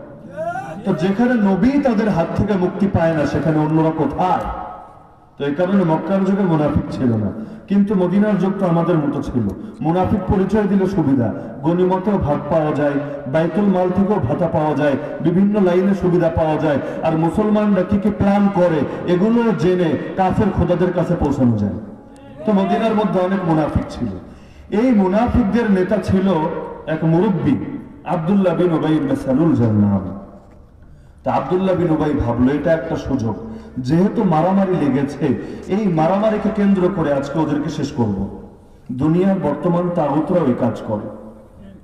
তো যেখানে নবী তাদের হাত থেকে মুক্তি পায় না, সেখানে অন্যরা কোথায়? তো এই কারণে মক্কার যুগে মুনাফিক ছিল না। কিন্তু মদিনার যুগ তো আমাদের মতো ছিল। মুনাফিক পরিচয় দিলে সুবিধা। গণিমতেও ভাগ পাওয়া যায়, বাইতুল মাল থেকেও ভাতা পাওয়া যায়, বিভিন্ন লাইনে সুবিধা পাওয়া যায়, আর মুসলমানরা কি কি প্ল্যান করে, এগুলো জেনে কাফের খোদাদের কাছে পৌঁছানো যায়। তো মদিনার মধ্যে অনেক মুনাফিক ছিল। এই মুনাফিকদের নেতা ছিল এক মুরব্বী, আব্দুল্লাহ বিন ওবাই সালুল যার নাম তা আবদুল্লাহ বিন উবাই ভাবলো, এটা একটা সুযোগ। যেহেতু মারামারি লেগেছে, এই মারামারিকে কেন্দ্র করে আজকে ওদেরকে শেষ করব। দুনিয়ার বর্তমান তাগুতরা ওই কাজ করে।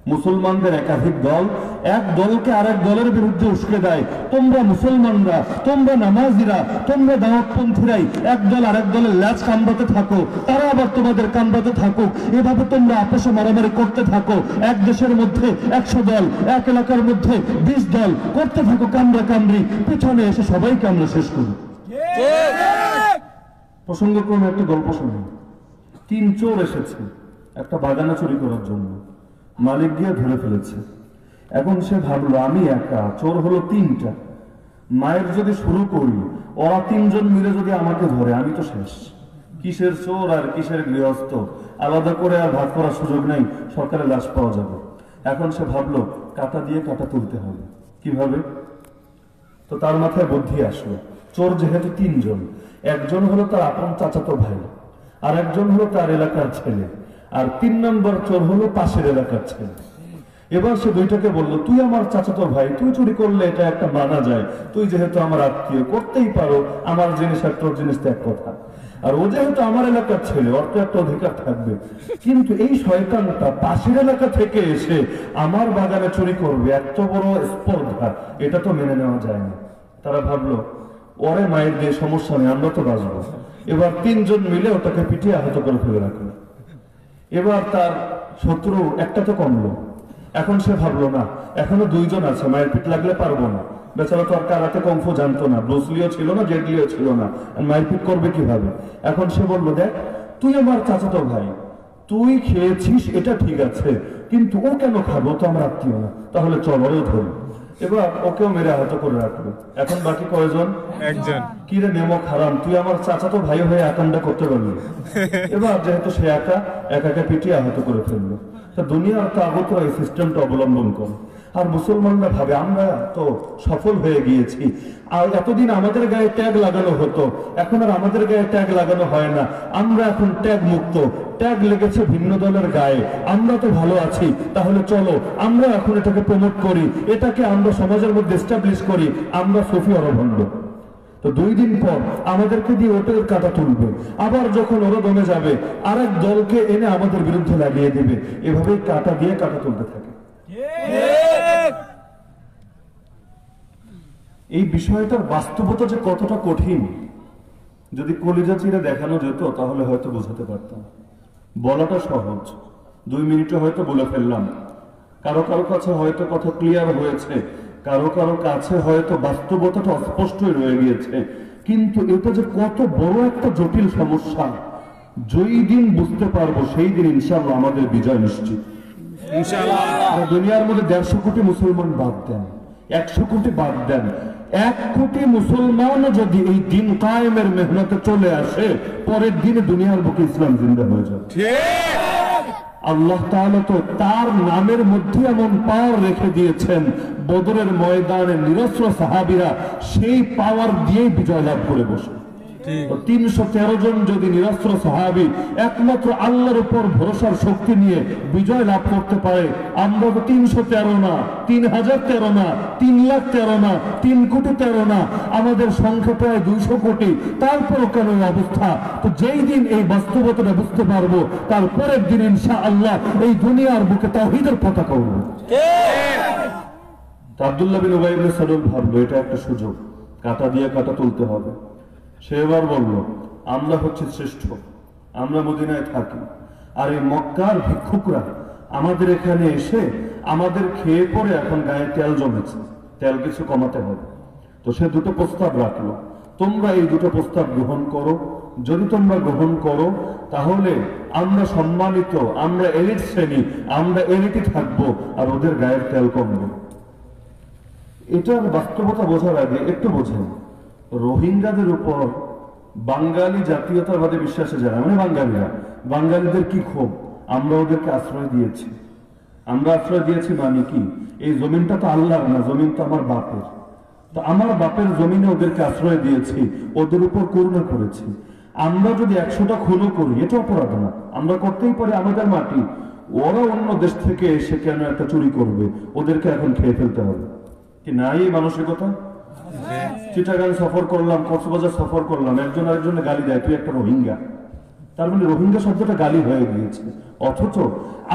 মুসলমানদের একাধিক দল এক দলকে আরেক দলের বিরুদ্ধে উস্কে দেয়। তোমরা মুসলমানরা, তোমরা নামাজিরা, তোমরা দাওয়াতপন্থীরাই এক দল আরেক দলের ল্যাচ কামড়াতে থাকো, তারা আবার তোমাদের কামড়াতে থাকুক। এভাবে তোমরা আপসে মারামারি করতে থাকো। এক দেশের মধ্যে একশো দল, এক এলাকার মধ্যে বিশ দল, করতে থাকো কামড়া কামড়ি পিছনে এসে সবাইকে আমরা শেষ করি। প্রসঙ্গক্রমে একটা গল্প শুনি। তিন চোর এসেছে, একটা বাগানে চুরি করার জন্য। মালিক গিয়ে ধরে ফেলেছে। এখন সে ভাবলো, আমি একা, চোর হলো তিনটা। মায়ের যদি শুরু করি, ওরা তিনজন মিলে যদি আমাকে ধরে, আমি তো শেষ। কিসের চোর আর কিসের গৃহস্থ? আলাদা করে আর ভাগ করার সুযোগ নেই সরকারে লাশ পাওয়া যাবে। এখন সে ভাবলো, কাটা দিয়ে কাটা তুলতে হবে। কীভাবে? তো তার মাথায় বুদ্ধি আসলো। চোর যেহেতু তিনজন, একজন হলো তার আপন চাচাতো ভাই আর একজন হলো তার এলাকার ছেলে। আর তিন নম্বর চোর হলো পাশের এলাকার ছেলে। এবার সে দুইটাকে বলল, তুই আমার চাচাতো ভাই, তুই চুরি করলে এটা একটা মানা যায়। তুই যেহেতু আমার আত্মীয়, করতেই পারো, আমার জিনিস আর তোর জিনিস এক কথা। আর ও যেহেতু আমার এলাকার ছেলে অর্থ একটা অধিকার থাকবে। কিন্তু এই শয়তানটা পাশের এলাকা থেকে এসে আমার বাগানে চুরি করবে, এত বড় স্পর্ধা। এটা তো মেনে নেওয়া যায় না। তারা ভাবলো ওরে মায়ের দিয়ে সমস্যা নেই, আমরা তো বাঁচবো এবার তিনজন মিলে ওটাকে পিটিয়ে আহত করে ফেলে রাখল। এবার তার শত্রু একটা তো কমলো। এখন সে ভাবলো, না, এখনও দুইজন আছে, মায়ের পিঠ লাগলে পারব না। বেচারা তো আর কারাতে কম্ফু জানতো না, ব্রুসলিও ছিল না, জেডলিও ছিল না মায়ের মারপিট করবে কীভাবে? এখন সে বলল, দেখ, তুই আমার চাচাতো ভাই, তুই খেয়েছিস, এটা ঠিক আছে, কিন্তু ও কেন খাব? তো আমার আত্মীয় না। তাহলে চল ওরেও ধরি। এবার ওকেও মেরে আহত করে রাখল। এখন বাকি কয়জন?
একজন।
কি রে নেমো খারাম তুই আমার চাচা তো ভাই হয়ে একান্ডা করতে পারলি। এবার যেহেতু সে একা একাকে পিটিয়ে আহত করে ফেলল। তা দুনিয়ার তো আগতরা এই সিস্টেমটা অবলম্বন করে। আর মুসলমানরা ভাবে, আমরা তো সফল হয়ে গিয়েছি। আর এতদিন আমাদের গায়ে ট্যাগ লাগানো হতো, এখন আর আমাদের গায়ে ট্যাগ লাগানো হয় না। আমরা এখন ট্যাগ মুক্ত, ট্যাগ লেগেছে ভিন্ন দলের গায়ে। আমরা তো ভালো আছি, তাহলে চলো, আমরা এখন এটাকে প্রমোট করি। এটাকে আমরা সমাজের মধ্যে এস্টাবলিশ করি। আমরা সফি অরভণ্ড। তো দুই দিন পর আমাদেরকে দিয়ে ওটের কাটা তুলবে। আবার যখন ওরা দমে যাবে, আরেক দলকে এনে আমাদের বিরুদ্ধে লাগিয়ে দিবে। এভাবেই কাটা দিয়ে কাটা তুলতে থাকে। এই বিষয়টার বাস্তবতা যে কতটা কঠিন যদি কলিজা চিরে দেখানো যেত তাহলে হয়তো বোঝাতে পারতাম। বলাটা সহজ। দুই মিনিটে হয়তো বলে ফেললাম। কারও কারও কাছে হয়তো কথা ক্লিয়ার হয়েছে কারও কারও কাছে হয়তো বাস্তবতাটা অস্পষ্টই রয়ে গিয়েছে। কিন্তু এটা যে কত বড় একটা জটিল সমস্যা যেই দিন বুঝতে পারব সেই দিন ইনশাআল্লাহ আমাদের বিজয় নিশ্চিত। দুনিয়ার মধ্যে দেড়শো কোটি মুসলমান বাদ দেন একশো কোটি বাদ দেন। এক কোটি মুসলমান যদি এই দিন কায়েমের মেহনতে চলে আসে পরের দিনে দুনিয়ার বুকে ইসলাম জিন্দা হয়ে যাবে। আল্লাহ তাহলে তো তার নামের মধ্যে এমন পাওয়ার রেখে দিয়েছেন বদরের ময়দানে নিরস্ত্র সাহাবিরা সেই পাওয়ার দিয়েই বিজয় লাভ করে বসে। তিনশো তেরো জন যদি নিরস্ত্র সাহাবি একমাত্র আল্লাহর উপর ভরসার শক্তি নিয়ে বিজয় লাভ করতে পারে আমরা তো তিনশো তেরো না তিন হাজার তেরো না তিন লাখ তেরো না তিন কোটি তেরো না আমাদের সংখ্যা প্রায় দুইশো কোটি তারপরও কেন অবস্থা? তো যেই দিন এই বাস্তবতাটা বুঝতে পারব তারপরের দিন ইনশা আল্লাহ এই দুনিয়ার বুকে তাহিদের পতাকা উঠবে আব্দুল্লাহ বিন ইবনে সালুল ভাবলো এটা একটা সুযোগ কাটা দিয়ে কাটা তুলতে হবে। সে এবার বলল, আমরা হচ্ছে শ্রেষ্ঠ। আমরা মদিনায় থাকি। আর এই মক্কার ভিক্ষুকরা আমাদের এখানে এসে আমাদের খেয়ে পরে এখন গায়ে তেল জমেছে। তেল কিছু কমাতে হবে। তো সে দুটো প্রস্তাব রাখল। তোমরা এই দুটো প্রস্তাব গ্রহণ করো। যদি তোমরা গ্রহণ করো, তাহলে আমরা সম্মানিত, আমরা এলিট শ্রেণি, আমরা এলিটই থাকব আর ওদের গায়ের তেল কমবে। এটার বাস্তবতা বোঝার আগে একটু বোঝেন। রোহিঙ্গাদের উপর বাঙালি জাতীয়তাবাদী বিশ্বাসে যারা মানে বাঙালিরা। বাঙালিদের কি ক্ষোভ? আমরা ওদেরকে আশ্রয় দিয়েছি। আমরা আশ্রয় দিয়েছি মানে কি? এই জমিনটা তো আল্লাহর না, জমিন তো আমার বাপের। তো আমার বাপের জমিনে ওদেরকে আশ্রয় দিয়েছি, ওদের উপর করুণা করেছি। আমরা যদি একশোটা খুনও করি, এটা অপরাধ না। আমরা করতেই পারি আমাদের মাটি। ওরা অন্য দেশ থেকে এসে কেন একটা চুরি করবে? ওদেরকে এখন খেয়ে ফেলতে হবে। কি নাই এই মানসিকতা? চিটাগাং সফর করলাম, কক্সবাজার সফর করলাম, একজন আরেকজনে গালি দেয়, তুই একটা রোহিঙ্গা। তার মানে রোহিঙ্গা শব্দটা গালি হয়ে গিয়েছে। অথচ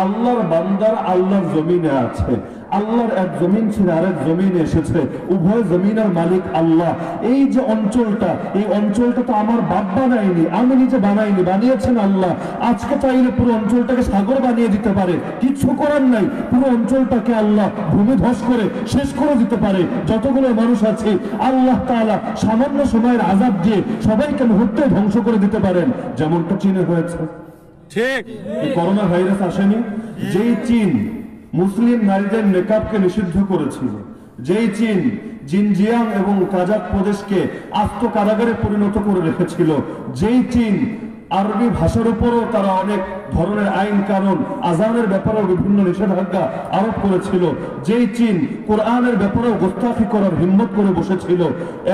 আল্লাহর বান্দার আল্লাহর জমিনে আছে। আল্লাহর এক জমিন ছিল, আরেক জমিনে এসেছে। উভয় জমিনের মালিক আল্লাহ। এই যে অঞ্চলটা, এই অঞ্চলটা তো আমার বাপ বানায়নি, আমি নিজে বানাইনি, বানিয়েছেন আল্লাহ। আজকে চাইলে পুরো অঞ্চলটাকে সাগর বানিয়ে দিতে পারে। কিছু করার নাই, পুরো অঞ্চলটাকে আল্লাহ ভূমি ধস করে শেষ করে দিতে পারে। যতগুলো মানুষ আছে, আল্লাহ তাআলা সামান্য সময়ের আজাব দিয়ে সবাইকে মুহূর্তে ধ্বংস করে দিতে পারেন, যেমনটা চীনে হয়েছে।
ঠিক।
করোনা ভাইরাস আসেনি। যেই চীন মুসলিম নারীদের মেকআপকে নিষিদ্ধ করেছিল, যেই চীন জিনজিয়াং এবং কাজাক প্রদেশকে আস্ত কারাগারে পরিণত করে রেখেছিল, যেই চীন আরবি ভাষার উপরও তারা অনেক ধরনের আইন কানুন, আজানের ব্যাপারেও বিভিন্ন নিষেধাজ্ঞা আরোপ করেছিল। যেই চীন কোরআনের ব্যাপারেও গোস্তাফি করার হিম্মত করে বসেছিল,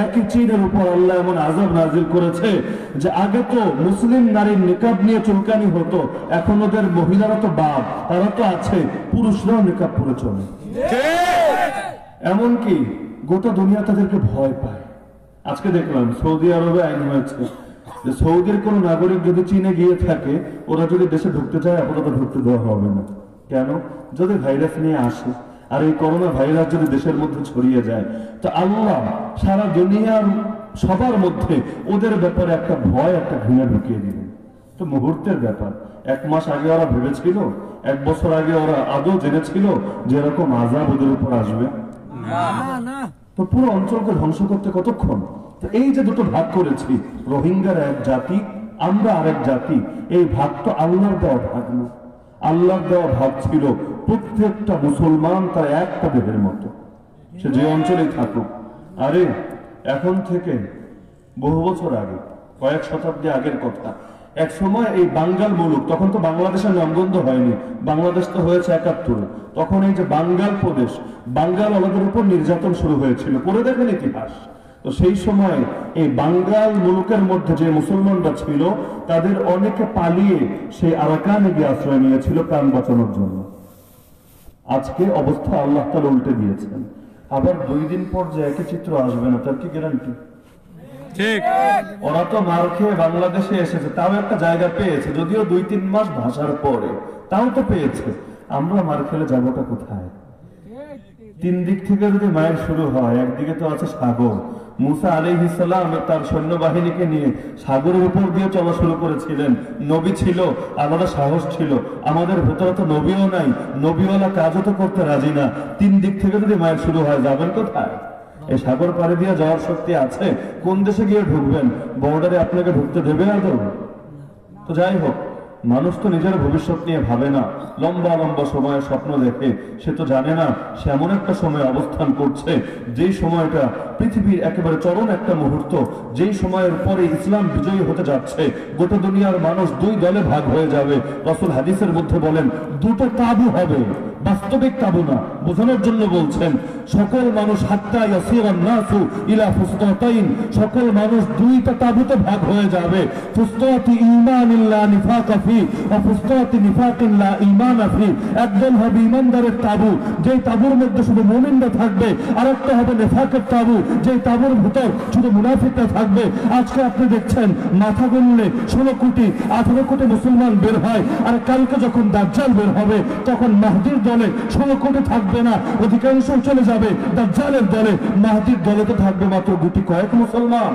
একই চীনের উপর আল্লাহ এমন আজাব নাজিল করেছে যে আগে তো মুসলিম নারীর নিকাব নিয়ে চুলকানি হতো, এখন ওদের মহিলারা তো বাপ, তারা তো আছে, পুরুষরাও নিকাব পরে চলে। এমনকি গোটা দুনিয়া তাদেরকে ভয় পায়। আজকে দেখলাম সৌদি আরবে আইন হয়েছে। যে সৌদির কোন নাগরিক যদি চীনে গিয়ে থাকে ওরা যদি দেশে ঢুকতে চায় আপাতত ঢুকতে দেওয়া হবে না। কেন? যদি ভাইরাস নিয়ে আসে আর এই করোনা ভাইরাস যদি দেশের মধ্যে ছড়িয়ে যায় তো আল্লাহ সারা দুনিয়ার সবার মধ্যে ওদের ব্যাপারে একটা ভয় একটা ঘৃণা ঢুকিয়ে দিবেন। তো মুহূর্তের ব্যাপার। এক মাস আগে ওরা ভেবেছিল এক বছর আগে ওরা আদৌ জেনেছিল যে এরকম আজাব ওদের উপর আসবে। তো তো পুরো অঞ্চলকে ধ্বংস করতে কতক্ষণ? এই যে দুটো ভাগ করেছি, রোহিঙ্গার এক জাতি, আমরা আরেক জাতি, এই ভাগ তো আল্লাহর দেওয়া ভাগ না। আল্লাহর দেওয়া ভাগ ছিল প্রত্যেকটা মুসলমান তার একটা দেহের মতো। সে যে অঞ্চলেই থাকুক। আরে, এখন থেকে বহু বছর আগে, কয়েক শতাব্দী আগের কথা, এক সময় এই বাঙ্গাল মুলুক, তখন তো বাংলাদেশের নামগন্ধ হয়নি, বাংলাদেশ তো হয়েছে একাত্তরে তখন এই যে বাঙ্গাল প্রদেশ, বাঙ্গাল আমাদের উপর নির্যাতন শুরু হয়েছিল। পড়ে দেখেন ইতিহাস। তো সেই সময় এই বাঙ্গাল মুলুকের মধ্যে যে মুসলমানরা ছিল তাদের অনেকে পালিয়ে সেই আরাকানে গিয়ে আশ্রয় নিয়েছিল প্রাণ বাঁচানোর জন্য। আজকে অবস্থা আল্লাহ তালা উল্টে দিয়েছেন। আবার দুই দিন পর যে একই চিত্র আসবে না তার কি গ্যারান্টি
ঠিক।
ওরা তো মার খেয়ে বাংলাদেশে এসেছে তাও একটা জায়গা পেয়েছে যদিও দুই তিন মাস ভাষার পরে তাও তো পেয়েছে। আমরা মার খেলে যাবোটা কোথায়? তিন দিক থেকে যদি মায়ের শুরু হয় একদিকে তো আছে সাগর মুসা আলী ইসালাম তার সৈন্যবাহিনীকে নিয়ে সাগরের উপর দিয়ে চলা শুরু করেছিলেন। নবী ছিল, আলাদা সাহস ছিল। আমাদের ভেতরে তো নবীও নাই, নবীওয়ালা কাজও তো করতে রাজি না। তিন দিক থেকে যদি মায়ের শুরু হয়, যাবেন কোথায়? এই সাগর পাড়ি দিয়ে যাওয়ার শক্তি আছে। কোন দেশে গিয়ে ঢুকবেন? বর্ডারে আপনাকে ঢুকতে দেবে আদৌ? তো যাই হোক মানুষ তো নিজের ভবিষ্যৎ নিয়ে ভাবে না। লম্বা লম্বা সময়ে স্বপ্ন দেখে, সে তো জানে না, সে এমন একটা সময় অবস্থান করছে, যেই সময়টা পৃথিবীর একেবারে চরম একটা মুহূর্ত, যেই সময়ের পরে ইসলাম বিজয়ী হতে যাচ্ছে, গোটা দুনিয়ার মানুষ দুই দলে ভাগ হয়ে যাবে। রসুল হাদিসের মধ্যে বলেন, দুটো তাবু হবে। বাস্তবিক তাবু না বোঝানোর জন্য বলছেন, সকল মানুষ হাত্তা ইয়াসিরান নাসু ইলা ফুসতাতাইন সকল মানুষ দুইটা তাবুতে ভাগ হয়ে যাবে। ফুসতাতি ঈমানিল্লা নিফাকা ফি ওয়া ফুসতাতি নিফাকিন লা ঈমানা ফি। একদল হবে ঈমানদারের তাবু, যেই তাবুর মধ্যে শুধু মুমিনরা থাকবে। আর একটা হবে নেফাকের তাবু, যেই তাবুর ভিতর শুধু মুনাফিকরা থাকবে। আজকে আপনি দেখছেন, মাথা গুনলে ষোলো কোটি, আঠারো কোটি মুসলমান বের হয়। আর কালকে যখন দাজ্জাল বের হবে, তখন মাহদির দলে সংকটে থাকবে না। অধিকাংশ চলে যাবে। দাজ্জালের দলে, মাহদির দলে তো থাকবে মাত্র গুটি কয়েক মুসলমান।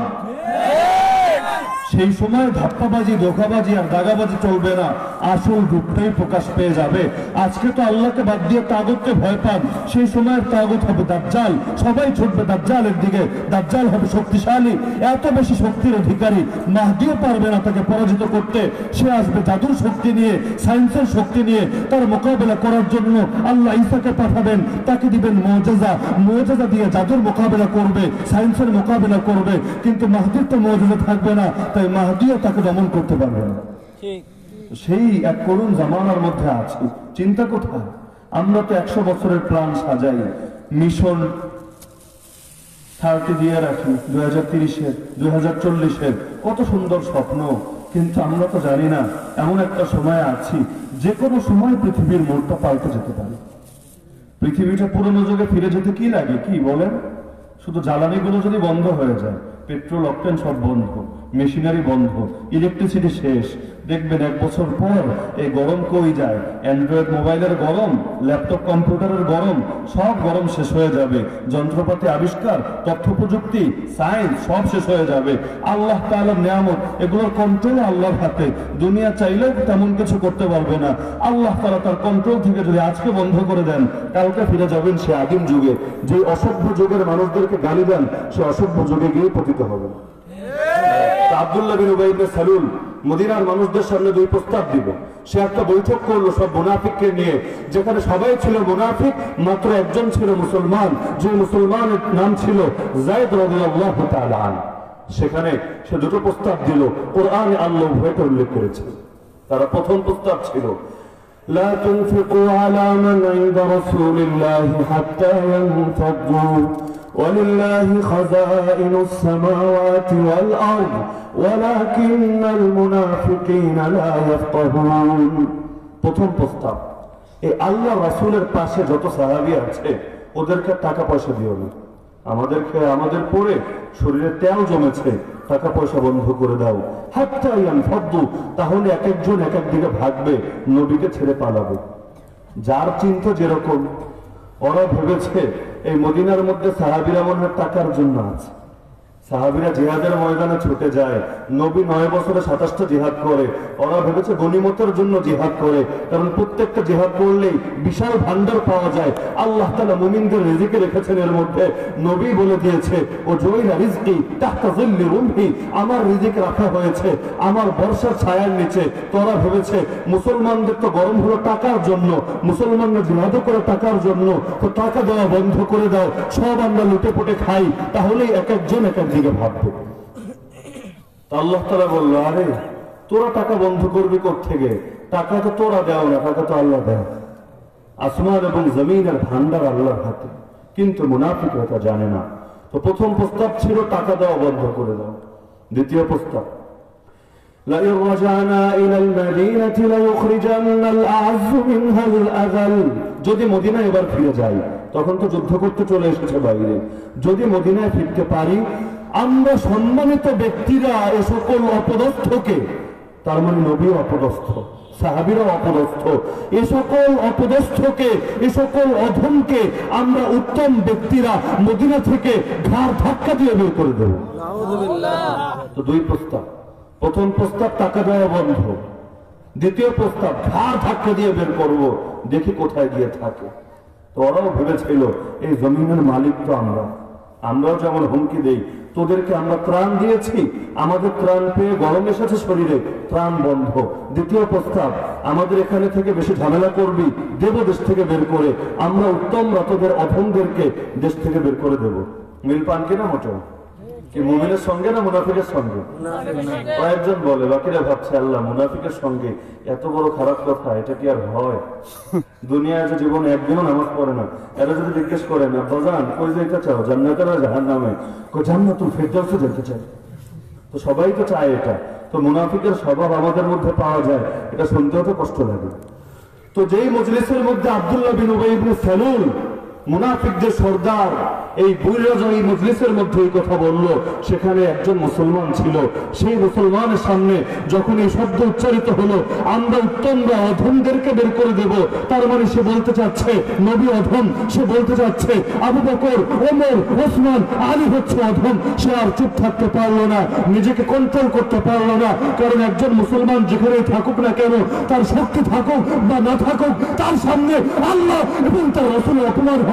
সেই সময় ধাপ্পাবাজি, ধোকাবাজি আর দাগাবাজি চলবে না। আসল রূপটাই প্রকাশ পেয়ে যাবে। আজকে তো আল্লাহকে বাদ দিয়ে তাগতকে ভয় পান। সেই সময়ের তাগত হবে দাজ্জাল। সবাই ছুটবে দাজ্জালের দিকে। দাজ্জাল হবে শক্তিশালী। এত বেশি শক্তির অধিকারী। মাহদিও পারবে না তাকে পরাজিত করতে। সে আসবে জাদুর শক্তি নিয়ে, সায়েন্সের শক্তি নিয়ে। তার মোকাবেলা করার জন্য আল্লাহ ঈসাকে পাঠাবেন। তাকে দিবেন মৌজেজা। মৌজেজা দিয়ে জাদুর মোকাবেলা করবে। সায়েন্সের মোকাবেলা করবে। কিন্তু মাহদির তো মৌজেজা থাকবে না। তাই মাহদিও তাকে দমন করতে পারবে না। সেই এক করুণ জামানার মধ্যে আছি চিন্তা কোথায়? আমরা তো একশো বছরের প্ল্যান সাজাই। মিশন থার্টি দিয়ে রাখি দুই হাজার তিরিশের দুই হাজার চল্লিশের। কত সুন্দর স্বপ্ন কিন্তু আমরা তো জানি না এমন একটা সময় আছি যে কোনো সময় পৃথিবীর মোড়টা পাল্টে যেতে পারে। পৃথিবীটা পুরনো যুগে ফিরে যেতে কি লাগে কি বলেন? শুধু জ্বালানিগুলো যদি বন্ধ হয়ে যায় পেট্রোল অকটেন সব বন্ধ। মেশিনারি বন্ধ ইলেকট্রিসিটি শেষ। দেখবেন এক বছর পর এই গরম কই যায়? অ্যান্ড্রয়েড মোবাইলের গরম ল্যাপটপ কম্পিউটারের গরম, সব গরম শেষ হয়ে যাবে। যন্ত্রপাতি আবিষ্কার, তথ্য প্রযুক্তি সায়েন্স সব শেষ হয়ে যাবে। আল্লাহ তাআলার নিয়ামত, এগুলোর কন্ট্রোল আল্লাহর হাতে। দুনিয়া চাইলেও তেমন কিছু করতে পারবে না। আল্লাহ তাআলা তার কন্ট্রোল থেকে যদি আজকে বন্ধ করে দেন, কালকে ফিরে যাবেন সে আদিম যুগে। যে অসভ্য যুগের মানুষদেরকে গালি দেন, সে অসভ্য যুগে গিয়ে পতিত হবে। আব্দুল্লাহ বিন উবাই ইবনে সালুল মদিনার মানুষদের সামনে দুই প্রস্তাব দিল সে একটা বৈঠক করলো সব মুনাফিককে নিয়ে যেখানে সবাই ছিল মুনাফিক মাত্র একজন ছিল মুসলমান যে মুসলমানের নাম ছিল জায়দ রাদিয়াল্লাহু তাআলা আনহু। সেখানে সে দুটো প্রস্তাব দিল কোরআনে আল্লাহ উভয়টা উল্লেখ করেছে তারা প্রথম প্রস্তাব ছিল لا تنفقوا على من عند رسول الله حتى ينفضوا ولله خزائن السماوات والأرض ولكن المنافقين لا يفقهون প্রথম প্রস্তাব এই আল্লাহ রাসূলের পাশে যত সাহাবী আছে ওদেরকে টাকা পয়সা দিও না আমাদেরকে আমাদের পরে শরীরে তেল জমেছে টাকা পয়সা বন্ধ করে দাও হাত্তা ইয়ান ফদ্দু তাহলে এক একজন এক এক দিকে ভাগবে নবীকে ছেড়ে পালাবে যার চিন্তা যেরকম ওরা ভেবেছে এই মদিনার মধ্যে সাহাবিরা মনে হয় টাকার জন্য আছে। সাহাবিরা জিহাদের ময়দানে ছুটে যায়। নবী নয় বছরে সাতাশটা জিহাদ করে। ওরা ভেবেছে গনিমতের জন্য জিহাদ করে। কারণ প্রত্যেকটা জিহাদ করলেই বিশাল ভান্ডার পাওয়া যায়। আল্লাহ তালা মুমিনদের রিজিকে রেখেছেন এর মধ্যে। নবী বলে দিয়েছে ও জয়রা রিজকি তাহতা রুমহি। আমার রিজিক রাখা হয়েছে, আমার বর্ষার ছায়ার নিচে। তোরা ভেবেছে, মুসলমানদের তো গরম হলো টাকার জন্য। মুসলমানরা জিহাদ করে টাকার জন্য। তো টাকা দেওয়া বন্ধ করে দাও। সব আমরা লুটে পুটে খাই। তাহলেই এক একজন এক এক দিকে ভাববে তা আল্লাহ তালা বললো আরে তোরা টাকা বন্ধ করবি থেকে টাকা তো তোরা দেও না টাকা তো আল্লাহ দেয় আসমান এবং জমিনের ভান্ডার আল্লাহর হাতে কিন্তু মুনাফিকরা তা জানে না তো প্রথম প্রস্তাব ছিল টাকা দেওয়া বন্ধ করে দাও দ্বিতীয় প্রস্তাব لئن رجعنا إلى المدينة ليخرجن الأعز منها الأذل যদি মদিনা এবার ফিরে যাই তখন তো যুদ্ধ করতে চলে এসেছে বাইরে যদি মদিনায় ফিরতে পারি আমরা সম্মানিত ব্যক্তিরা এ সকল অপদস্থকে তার মানে নবী অপদস্থ সাহাবিরা অপদস্থ এ সকল অপদস্থকে এ সকল অধমকে আমরা উত্তম ব্যক্তিরা মদিনা থেকে ঘাড় ধাক্কা দিয়ে বের করে দেবো। তো দুই প্রস্তাব। প্রথম প্রস্তাব টাকা দেওয়া বন্ধ। দ্বিতীয় প্রস্তাব ঘাড় ধাক্কা দিয়ে বের করব দেখি কোথায় গিয়ে থাকে। তো ওরাও ভেবেছিল এই জমিনের মালিক তো আমরা। আমরাও যেমন হুমকি দেই তোদেরকে আমরা ত্রাণ দিয়েছি। আমাদের ত্রাণ পেয়ে গরম এসেছে শরীরে। ত্রাণ বন্ধ। দ্বিতীয় প্রস্তাব, আমাদের এখানে থেকে বেশি ঝামেলা করবি, দেব দেশ থেকে বের করে। আমরা উত্তম রতদের অধমদেরকে দেশ থেকে বের করে দেব। মিল পান কিনা মোটেও কি মুমিনের সঙ্গে না মুনাফিকের সঙ্গে? কয়েকজন বলে বাকিরা ভাবছে আল্লাহ মুনাফিকের সঙ্গে এত বড় খারাপ কথা এটা কি আর হয়? দুনিয়ায় যে জীবনে একদিনও নামাজ পড়ে না এরা যদি জিজ্ঞেস করে না বাজান কই যাইতে চাও? জান্নাতের জাহান নামে কই জান্নাতুল ফেরদাউসে যেতে চাই। তো সবাই তো চায় এটা। তো মুনাফিকের স্বভাব আমাদের মধ্যে পাওয়া যায় এটা শুনতেও তো কষ্ট লাগে। তো যেই মজলিসের মধ্যে আব্দুল্লাহ বিন উবাই ইবনে সালুল মুনাফিক যে সর্দার, এই বুইরাজা এই মজলিসের মধ্যে এই কথা বলল, সেখানে একজন মুসলমান ছিল। সেই মুসলমানের সামনে যখন এই শব্দ উচ্চারিত হলো, আমরা উত্তমরা অধমদেরকে বের করে দেব। তার মানে সে বলতে চাচ্ছে, নবী অধম, সে বলতে চাচ্ছে, আবু বকর, ওমর, ওসমান, আলী হচ্ছে অধম। সে আর চুপ থাকতে পারল না, নিজেকে কন্ট্রোল করতে পারল না, কারণ একজন মুসলমান যেখানেই থাকুক না কেন, তার শক্তি থাকুক বা না থাকুক, তার সামনে আল্লাহ এবং তার রসুলের অপমান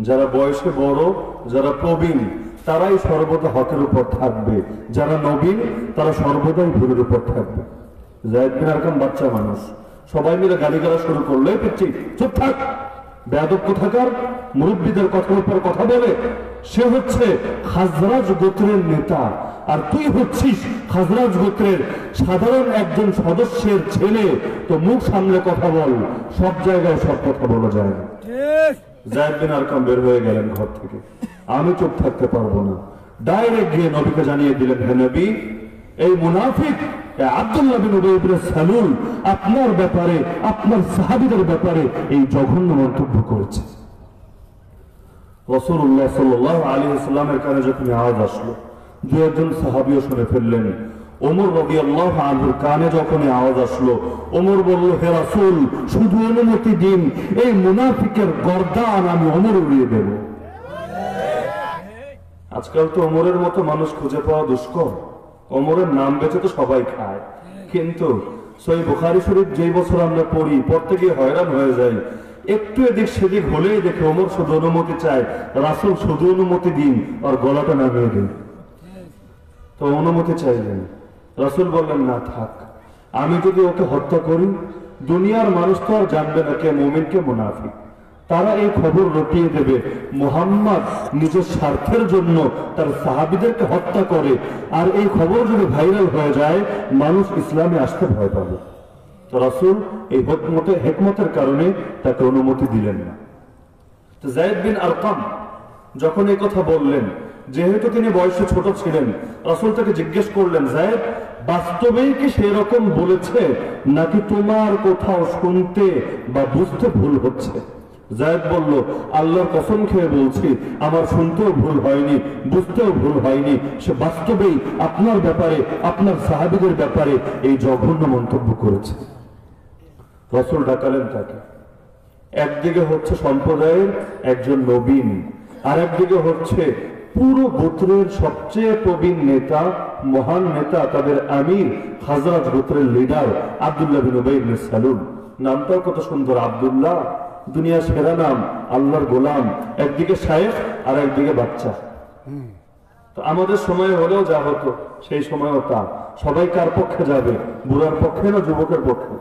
যারা বয়সে বড়, যারা প্রবীণ, তারাই সর্বদা হকের উপর থাকবে। যারা নবীন, তারা সর্বদাই ভুলের উপর থাকবে। জায়দ বিন আরকাম বাচ্চা মানুষ। সবাই মিলে গালি গালা শুরু করলে পিচ্ছি, চুপ থাক। বেয়াদব কোথাকার? মুরব্বীদের কথার উপর কথা বলে, সে হচ্ছে খাজরাজ গোত্রের নেতা। আর তুই হচ্ছিস খাজরাজ গোত্রের সাধারণ একজন সদস্যের ছেলে। তো মুখ সামনে কথা বল, সব জায়গায় সব কথা বলা যায় না। জায়দ বিন আরকাম বের হয়ে গেলেন ঘর থেকে। আমি চুপ থাকতে পারব না। ডাইরেক্ট গিয়ে নবীকে জানিয়ে দিলেন, হে নবী, এই মুনাফিক সালুল, আপনার ব্যাপারে, আপনার সাহাবীদের ব্যাপারে এই জঘন্য মন্তব্য করেছে। রসুল্লাহ সাল্লাহ আলী ইসলামের কানে যখন আওয়াজ আসলো দু একজন সাহাবিও শুনে ফেললেন ওমর রবি আল্লাহ কানে যখন আওয়াজ আসলো, ওমর বলল, হে রাসুল, শুধু অনুমতি দিন, এই মুনাফিকের গর্দান আমি ওমর উড়িয়ে দেব। আজকাল তো ওমরের মতো মানুষ খুঁজে পাওয়া দুষ্কর। ওমরের নাম বেঁচে তো সবাই খায়। কিন্তু সই বুখারি শরীফ যেই বছর আমরা পড়ি গিয়ে হয়রান হয়ে যাই। একটু এদিক সেদিক হলেই দেখে ওমর শুধু অনুমতি চায়, রাসুল শুধু অনুমতি দিন, আর গলাটা নামিয়ে দিন। তো অনুমতি চাইলেন। রাসুল বললেন, না থাক, আমি যদি ওকে হত্যা করি, দুনিয়ার মানুষ তো আর জানবে না কে মুমিন কে মুনাফিক। তারা এই খবর রটিয়ে দেবে। মোহাম্মদ নিজের স্বার্থের জন্য তার সাহাবিদেরকে হত্যা করে, আর এই খবর যদি ভাইরাল হয়ে যায়, মানুষ ইসলামে আসতে ভয় পাবে। তো রাসুল এই হেকমতের হেকমতের কারণে তাকে অনুমতি দিলেন না। তো জায়দ বিন আরকাম যখন এই কথা বললেন যেহেতু তিনি বয়সে ছোট ছিলেন, রাসূল তাকে জিজ্ঞেস করলেন, জায়েদ, বাস্তবেই কি সেরকম বলেছে নাকি তোমার কোথাও শুনতে বা বুঝতে ভুল হচ্ছে? জায়েদ বলল, আল্লাহর কসম খেয়ে বলছি, আমার শুনতেও ভুল হয়নি, বুঝতেও ভুল হয়নি। সে বাস্তবেই আপনার ব্যাপারে, আপনার সাহাবিদের ব্যাপারে এই জঘন্য মন্তব্য করেছে। রসুল ডাকালেন তাকে। একদিকে হচ্ছে সম্প্রদায়ের একজন নবীন আর একদিকে হচ্ছে পুরো গোত্রের সবচেয়ে প্রবীণ নেতা মহান নেতা তাদের আমির হাজরাত গোত্রের লিডার আব্দুল্লাহ বিন উবাই ইবনে সালুল নামটাও কত সুন্দর আব্দুল্লাহ। দুনিয়ার সেরা নাম আল্লাহর গোলাম। একদিকে শায়েখ আর একদিকে বাচ্চা। তো আমাদের সময় হলেও যা হতো সেই সময়ও তা। সবাই কার পক্ষে যাবে? বুড়ার পক্ষে না যুবকের পক্ষে?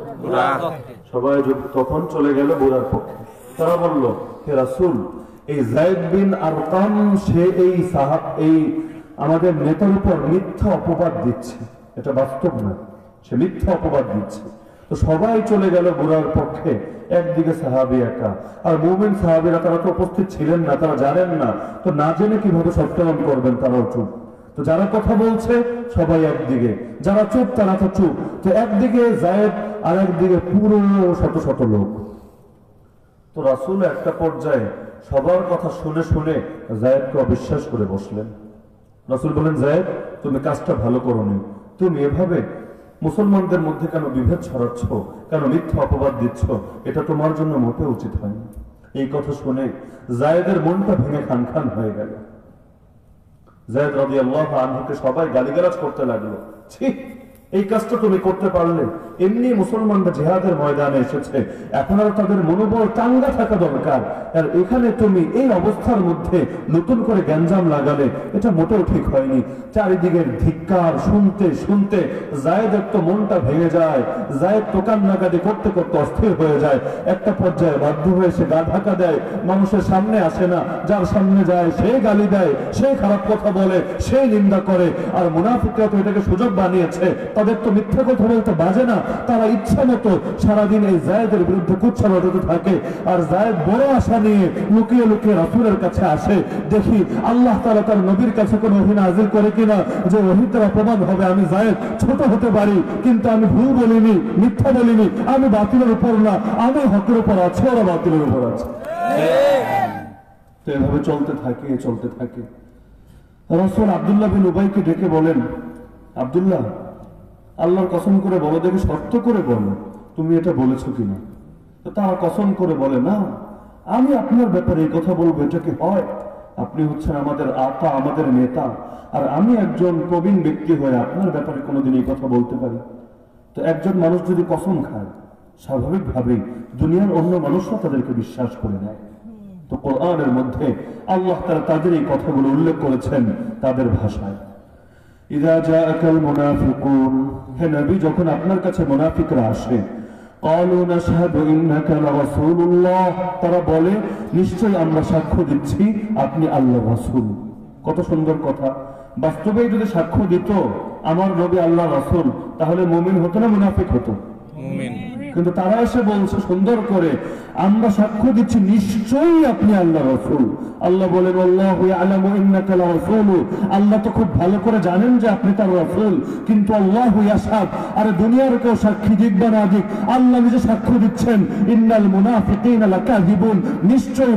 সবাই তখন চলে গেল বুড়ার পক্ষে। তারা বলল হে রাসূল এই জায়েদ বিন সে এই সাহাব, এই আমাদের নেতার উপর মিথ্যা অপবাদ দিচ্ছে। এটা বাস্তব না সে মিথ্যা অপবাদ দিচ্ছে। তো সবাই চলে গেল পক্ষে, একদিকে সাহাবি একা। আর মুমিন সাহাবিরা, তারা তো উপস্থিত ছিলেন না, তারা জানেন না। তো না জেনে কীভাবে সত্যায়ন করবেন তারাও চুপ। তো যারা কথা বলছে, সবাই একদিকে। যারা চুপ, তারা তো চুপ। তো একদিকে জায়েদ, আর একদিকে পুরো শত শত লোক। তো রাসূল একটা পর্যায়ে সবার কথা শুনে শুনে জায়েদকে অবিশ্বাস করে বসলেন। রাসূল বলেন, জায়েদ, তুমি কাজটা ভালো করোনি। তুমি এভাবে মুসলমানদের মধ্যে কেন বিভেদ ছড়াচ্ছ? কেন মিথ্যা অপবাদ দিচ্ছ? এটা তোমার জন্য মোটে উচিত হয়নি। এই কথা শুনে জায়েদের মনটা ভেঙে খান খান হয়ে গেল। জায়দ রবি আল্লাহ আনহুকে সবাই গালিগালাজ করতে লাগল। ছি! এই কাজটা তুমি করতে পারলে। এমনি মুসলমানরা জিহাদের ময়দানে এসেছে। এখন আর তাদের মনোবল চাঙ্গা থাকা দরকার। আর এখানে তুমি এই অবস্থার মধ্যে নতুন করে গ্যাঞ্জাম লাগালে, এটা মোটেও ঠিক হয়নি। চারিদিকের ধিক্কার শুনতে শুনতে জায়েদের তো মনটা ভেঙে যায়। জায়েদ তো কান্নাকাটি করতে করতে অস্থির হয়ে যায়। একটা পর্যায়ে বাধ্য হয়ে সে গা ঢাকা দেয়। মানুষের সামনে আসে না। যার সামনে যায়, সে গালি দেয়। সে খারাপ কথা বলে, সে নিন্দা করে। আর মুনাফিকরা তো এটাকে সুযোগ বানিয়েছে। তাদের তো মিথ্যা কথা বলতে বাজে না। তারা ইচ্ছা মতো সারাদিন এই জায়েদের বিরুদ্ধে কুচ্ছা লড়তে থাকে। আর জায়েদ বড় আশা নিয়ে লুকিয়ে লুকিয়ে রাসূলের কাছে আসে। দেখি আল্লাহ তাআলা তার নবীর কাছে কোনো ওহী নাজিল করে কিনা যে ওহী দ্বারা প্রমাণ হবে। আমি জায়েদ ছোট হতে পারি, কিন্তু আমি ভুল বলিনি, মিথ্যা বলিনি। আমি বাতিলের উপর না, আমি হকের উপর আছি, ওরা বাতিলের উপর আছে। তো এভাবে চলতে থাকে চলতে থাকে। রসুল আব্দুল্লাহ বিন উবাইকে ডেকে বলেন, আব্দুল্লাহ আল্লাহর কসম করে বলো দেখে শর্ত করে বলো, তুমি এটা বলেছ কিনা? তারা কসম করে বলে, না, আমি আপনার ব্যাপারে এই কথা বলব, এটা কি হয়? আপনি হচ্ছেন আমাদের আতা, আমাদের নেতা, আর আমি একজন প্রবীণ ব্যক্তি হয়ে আপনার ব্যাপারে কোনোদিন এই কথা বলতে পারি। তো একজন মানুষ যদি কসম খায়, স্বাভাবিকভাবেই দুনিয়ার অন্য মানুষরা তাদেরকে বিশ্বাস করে নেয়। তো কোরআনের মধ্যে আল্লাহ তারা তাদের এই কথাগুলো উল্লেখ করেছেন তাদের ভাষায়। ইদা জাআকাল মুনাফিকুন হে নবী যখন আপনার কাছে মুনাফিকরা আসে قالوا نشهد انك لرسول الله তারা বলে নিশ্চয় আমরা সাক্ষ্য দিচ্ছি আপনি আল্লাহর রাসূল কত সুন্দর কথা বাস্তবে যদি সাক্ষ্য দিত আমার নবী আল্লাহ রাসূল তাহলে মুমিন হতো না মুনাফিক হতো কিন্তু তারা এসে বলছে, সুন্দর করে, আমরা সাক্ষ্য দিচ্ছি, নিশ্চয়ই আপনি আল্লাহ রসুল। আল্লাহ বলেন, আল্লাহু তো খুব ভালো করে জানেন যে আপনি তার কিন্তু আর দুনিয়ার কেউ সাক্ষী দিক বা না দিক, আল্লাহ নিজে সাক্ষ্য দিচ্ছেন, ইন্নাল নিশ্চয়ই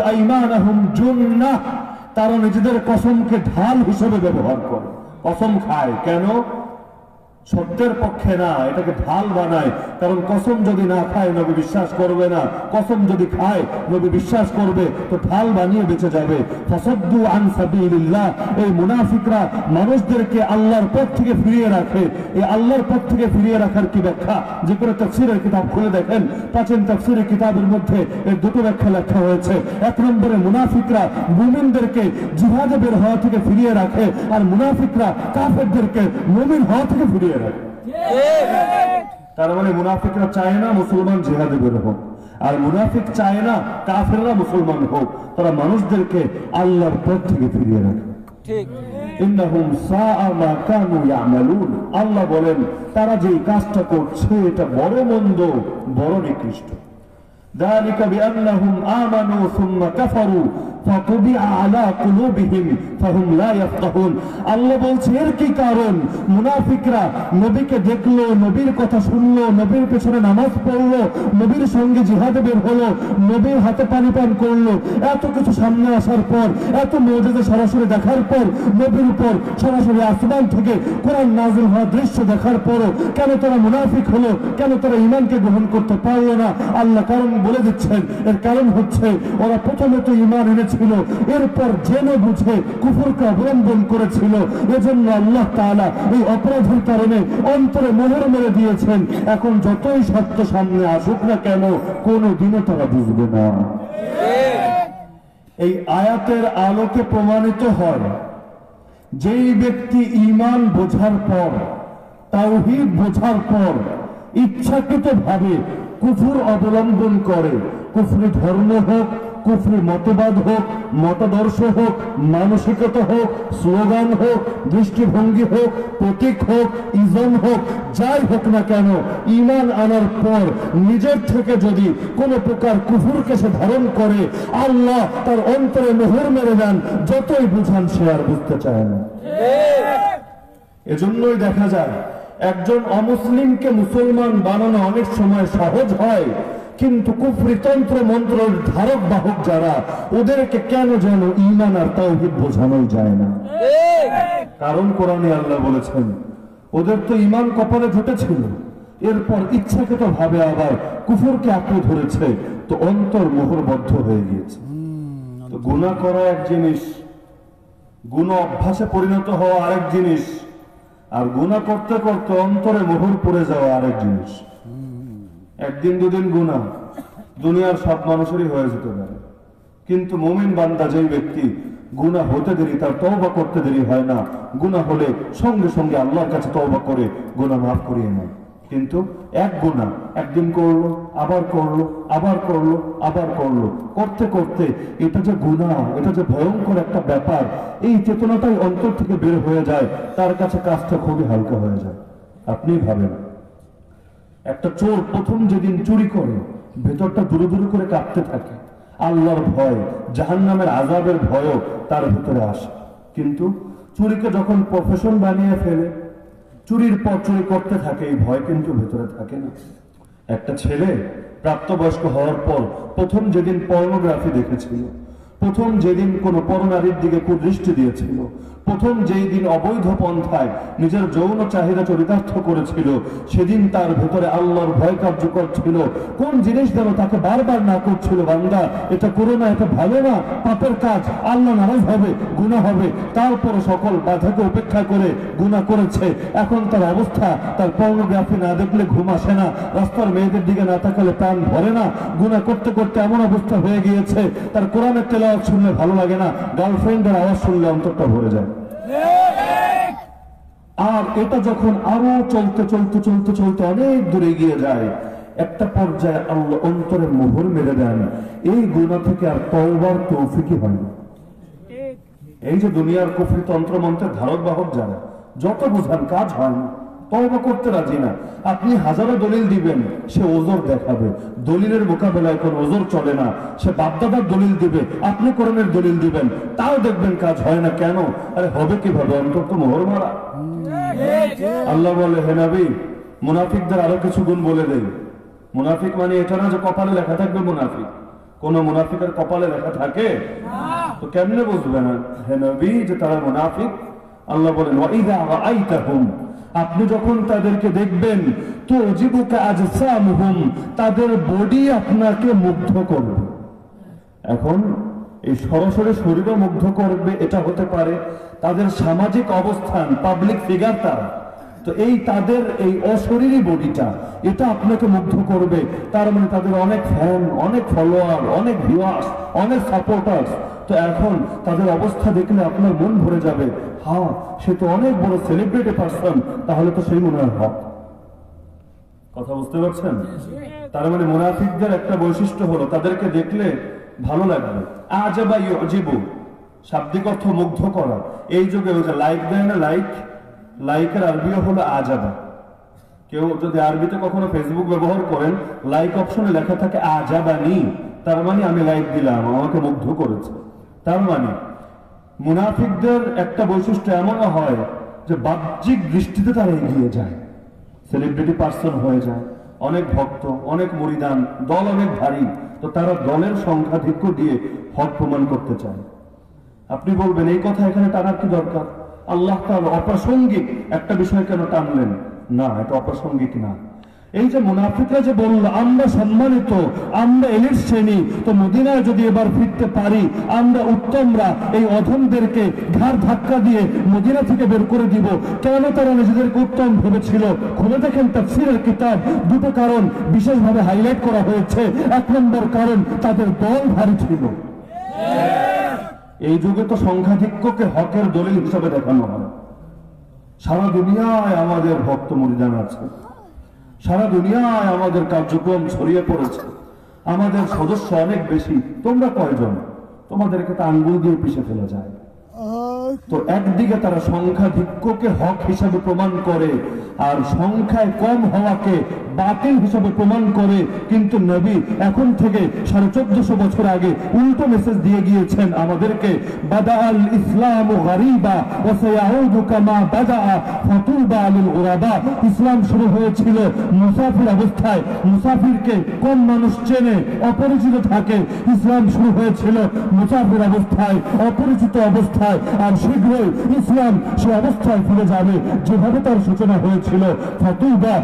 আইমানাহুম তারা নিজেদের কসমকে ঢাল হিসেবে ব্যবহার করে। কসম খায়। কেন? সত্যের পক্ষে না, এটাকে ঢাল বানায়। কারণ কসম যদি না খায়, নবী বিশ্বাস করবে না। কসম যদি খায়, নবী বিশ্বাস করবে, তো ঢাল বানিয়ে বেঁচে যাবে। আন এই মুনাফিকরা মানুষদেরকে আল্লাহর পথ থেকে ফিরিয়ে রাখে। এই আল্লাহর পথ থেকে ফিরিয়ে রাখার কি ব্যাখ্যা? যে কোনো তাফসীরের কিতাব খুলে দেখেন। প্রাচীন তাফসীরের কিতাবের মধ্যে এই দুটো ব্যাখ্যা লেখা হয়েছে। এক নম্বরে মুনাফিকরা মুমিনদেরকে জিহাদে বের হওয়া থেকে ফিরিয়ে রাখে, আর মুনাফিকরা কাফেরদেরকে মুমিন হওয়া থেকে ফিরিয়ে রাখে তার মানে মুনাফিকরা চায় না মুসলমান জেহাদে বের হোক। আর মুনাফিক চায় না কাফেররা মুসলমান হোক। তারা মানুষদেরকে আল্লাহর পথ থেকে ফিরিয়ে রাখে। আল্লাহ বলেন তারা যে কাজটা করছে এটা বড় মন্দ বড় নিকৃষ্ট। ذلك بأنهم آمنوا ثم كفروا فطبع على قلوبهم فهم لا يفقهون আল্লাহ বলছে এর কি কারণ মুনাফিকরা নবীকে দেখলো নবীর কথা শুনলো নবীর পেছনে নামাজ পড়লো নবীর সঙ্গে জিহাদে বের হলো নবীর হাতে পানি পান করলো এত কিছু সামনে আসার পর এত মৌজাদে সরাসরি দেখার পর নবীর উপর সরাসরি আসমান থেকে কোরআন নাজিল হওয়া দৃশ্য দেখার পরও কেন তারা মুনাফিক হলো কেন তারা ইমানকে গ্রহণ করতে পারলো না আল্লাহ কারণ বলে দিচ্ছেন। এর কারণ হচ্ছে, ওরা প্রথমে তো ইমান এনেছিল, এরপর জেনে বুঝে কুফুরকে অবলম্বন করেছিল। এজন্য আল্লাহ তাআলা এই অপরাধের কারণে অন্তরে মোহর মেরে দিয়েছেন। এখন যতই সত্য সামনে আসুক না কেন কোনো দিনও তারা বুঝবে না। এই আয়াতের আলোকে প্রমাণিত হয়, যেই ব্যক্তি ইমান বোঝার পর, তাওহীদ বোঝার পর ইচ্ছাকৃত ভাবে কুফুর অবলম্বন করে। কুফরি ধর্ম হোক কুফরি মতবাদ হোক মতাদর্শ হোক মানসিকতা হোক স্লোগান হোক দৃষ্টিভঙ্গি হোক প্রতীক হোক ইজম হোক যাই হোক না কেন ইমান আনার পর নিজের থেকে যদি কোনো প্রকার কুফুরকে সে ধারণ করে আল্লাহ তার অন্তরে মোহর মেরে দেন যতই বুঝান সে আর বুঝতে চায় না। এজন্যই দেখা যায় একজন অমুসলিমকে মুসলমান বানানো অনেক সময় সহজ হয়, কিন্তু কুফরি তন্ত্র মন্ত্রের ধারক বাহক যারা, ওদেরকে কেন যেন ইমান আর তাওহিদ বোঝানোই যায় না? কারণ কোরআনে আল্লাহ বলেছেন, ওদের তো ইমান কপালে জুটেছিল এরপর ইচ্ছাকৃত ভাবে আবার কুফরকে আঁকড়ে ধরেছে, তো অন্তর মোহরবদ্ধ হয়ে গিয়েছে। গুণা করা এক জিনিস গুণ অভ্যাসে পরিণত হওয়া আরেক জিনিস আর গুণা করতে করতে অন্তরে মোহর পড়ে যাওয়া আরেক জিনিস। একদিন দুদিন গুণা দুনিয়ার সব মানুষেরই হয়ে যেতে পারে। কিন্তু মমিন বান্দা যেই ব্যক্তি গুণা হতে দেরি, তার তওবা করতে দেরি হয় না। গুণা হলে সঙ্গে সঙ্গে আল্লাহর কাছে তওবা করে গুণা মাফ করিয়ে নেয়। কিন্তু এক গুণা, একদিন করল, আবার করল আবার করল আবার করল। করতে করতে এটা যে গুণা, এটা যে ভয়ঙ্কর একটা ব্যাপার, এই চেতনাটাই অন্তর থেকে বের হয়ে যায়, তার কাছে কাজটা খুবই হালকা হয়ে যায়। আপনি ভাবেন, একটা চোর প্রথম যেদিন চুরি করে, ভেতরটা দূরে দূরে করে কাঁপতে থাকে। আল্লাহর ভয় জাহান নামের আজাবের ভয়ও তার ভেতরে আসে। কিন্তু চুরিকে যখন প্রফেশন বানিয়ে ফেলে চুরির পর চুরি করতে থাকে, এই ভয় কিন্তু ভেতরে থাকে না। একটা ছেলে প্রাপ্তবয়স্ক হওয়ার পর প্রথম যেদিন পর্নোগ্রাফি দেখেছিল, প্রথম যেদিন কোনো পরনারীর দিকে কুদৃষ্টি দিয়েছিল প্রথম যেই দিন অবৈধ পন্থায় নিজের যৌন চাহিদা চরিতার্থ করেছিল, সেদিন তার ভেতরে আল্লাহর ভয় কার্যকর ছিল। কোন জিনিস যেন তাকে বারবার না করছিল, বান্দা, এটা করো না, এটা ভালো না, পাপের কাজ, আল্লাহ নারাজ হবে গুণা হবে। তারপর সকল বাধাকে উপেক্ষা করে গুণা করেছে। এখন তার অবস্থা, তার পর্নোগ্রাফি না দেখলে ঘুম আসে না, রাস্তার মেয়েদের দিকে না তাকালে প্রাণ ভরে না। গুণা করতে করতে এমন অবস্থা হয়ে গিয়েছে, তার কোরআনের তেলাওয়াত শুনলে ভালো লাগে না গার্লফ্রেন্ডের আওয়াজ শুনলে অন্তরটা ভরে যায়। আর এটা যখন আরও চলতে চলতে চলতে চলতে অনেক দূরে গিয়ে যায় একটা পর্যায়ে আল্লাহ অন্তরে মোহর মেরে দেন। এই গুণা থেকে আর তওবার তৌফিকই হয় না। এই যে দুনিয়ার কুফরি তন্ত্র মন্ত্রের ধারক বাহক যারা যত বোঝান কাজ হয় না। তওবা করতে রাজি না? আপনি হাজারো দলিল দিবেন, সে ওজোর দেখাবে। দলিলের মোকাবেলায় কোন ওজোর চলে না। সে বাপদাদার দলিল দিবে, আপনি করণের দলিল দিবেন। তাও দেখবেন কাজ হয় না কেন? আরে হবে কীভাবে? অন্তত মোহর মারা। আল্লাহ বলে, হে নবী, মুনাফিকদের আরও কিছু গুণ বলে দেই। মুনাফিক মানে এটা না যে কপালে লেখা থাকবে মুনাফিক। কোন মুনাফিকের কপালে লেখা থাকে? তো কেমনে বুঝবে না? হে নবী, যে তারা মুনাফিক, আল্লাহ বলেন ওয়াইদা রাআইতাহুম আপনি যখন তাদেরকে দেখবেন, তো জীবিকা আজ সামহুম, তাদের বডি আপনাকে মুগ্ধ করবে। এখন এই সরাসরি শরীরও মুগ্ধ করবে, এটা হতে পারে তাদের সামাজিক অবস্থান পাবলিক ফিগার তারা। তো এই তাদের এই অশরীরী বডিটা, এটা আপনাকে মুগ্ধ করবে। তার মানে তাদের অনেক ফ্যান অনেক ফলোয়ার অনেক ভিউয়ার্স অনেক সাপোর্টার্স তো এখন তাদের অবস্থা দেখলে আপনার মন ভরে যাবে। হ্যাঁ সে তো অনেক বড় সেলিব্রিটি পার্সন তাহলে তো সেই মনে হয় কথা বুঝতে পারছেন? তার মানে মুনাফিকদের একটা বৈশিষ্ট্য হলো, তাদেরকে দেখলে ভালো লাগবে। আজাবা ইউজিবু, শাব্দিক অর্থ মুগ্ধ করা। এই যুগে ওই যে লাইক দেয় না লাইক লাইকের আরবিও হলো আজাবা কেউ যদি আরবিতে কখনো ফেসবুক ব্যবহার করেন লাইক অপশনে লেখা থাকে আজাবানি তার মানে আমি লাইক দিলাম, আমাকে মুগ্ধ করেছে। তার মানে মুনাফিকদের একটা বৈশিষ্ট্য এমনও হয় যে বাহ্যিক দৃষ্টিতে তারা এগিয়ে যায়। সেলিব্রিটি পার্সন হয়ে যায়, অনেক ভক্ত, অনেক মরিদান, দল অনেক ভারী, তো তারা দলের সংখ্যাধিক্য দিয়ে হক প্রমাণ করতে চায়। আপনি বলবেন, এই কথা এখানে টানার কি দরকার? আল্লাহ তাআলা অপ্রাসঙ্গিক একটা বিষয় কেন টানলেন? না, এটা অপ্রাসঙ্গিক না। এই যে মুনাফিকরা যে বলল, আমরা সম্মানিত, আমরা এলিট শ্রেণি, তো মদিনায় যদি এবার ফিরতে পারি, আমরা উত্তমরা এই অধমদেরকে ঘাড় ধাক্কা দিয়ে মদিনা থেকে বের করে দিব। কেন তারা নিজেদেরকে উত্তম ভেবেছিল? খুলে দেখেন তাফসীরের কিতাব। দুটো কারণ বিশেষভাবে হাইলাইট করা হয়েছে। এক নম্বর কারণ, তাদের দল ভারী ছিল। এই যুগে তো সংখ্যাধিক্যকে হকের দলিল হিসাবে দেখানো হয়। সারা দুনিয়ায় আমাদের ভক্ত মরিদান আছে। সারা দুনিয়ায় আমাদের কার্যক্রম ছড়িয়ে পড়েছে। আমাদের সদস্য অনেক বেশি। তোমরা কয়জন? তোমাদেরকে তো আঙ্গুল দিয়ে পিছিয়ে ফেলে যায়। তো একদিকে তারা সংখ্যাধিক্যকে হক হিসাবে প্রমাণ করে, আর সংখ্যায় কম হওয়াকে বাতিল হিসাবে প্রমাণ করে, কিন্তু নবী এখন থেকে সাড়ে চোদ্দশো বছর আগে উল্টো মেসেজ দিয়ে গিয়েছেন আমাদেরকে বাদা আল ইসলাম ও গারিবা ও কামা বাদা ফাতুবা আলিল গুরাবা। ইসলাম শুরু হয়েছিল মুসাফির অবস্থায়। মুসাফিরকে কম মানুষ চেনে, অপরিচিত থাকে। ইসলাম শুরু হয়েছিল মুসাফির অবস্থায়, অপরিচিত অবস্থায়। আর শীঘ্রই ইসলাম সে অবস্থায় ফিরে যাবে। যেভাবে তার সূচনা হয়েছিল ফাতুবা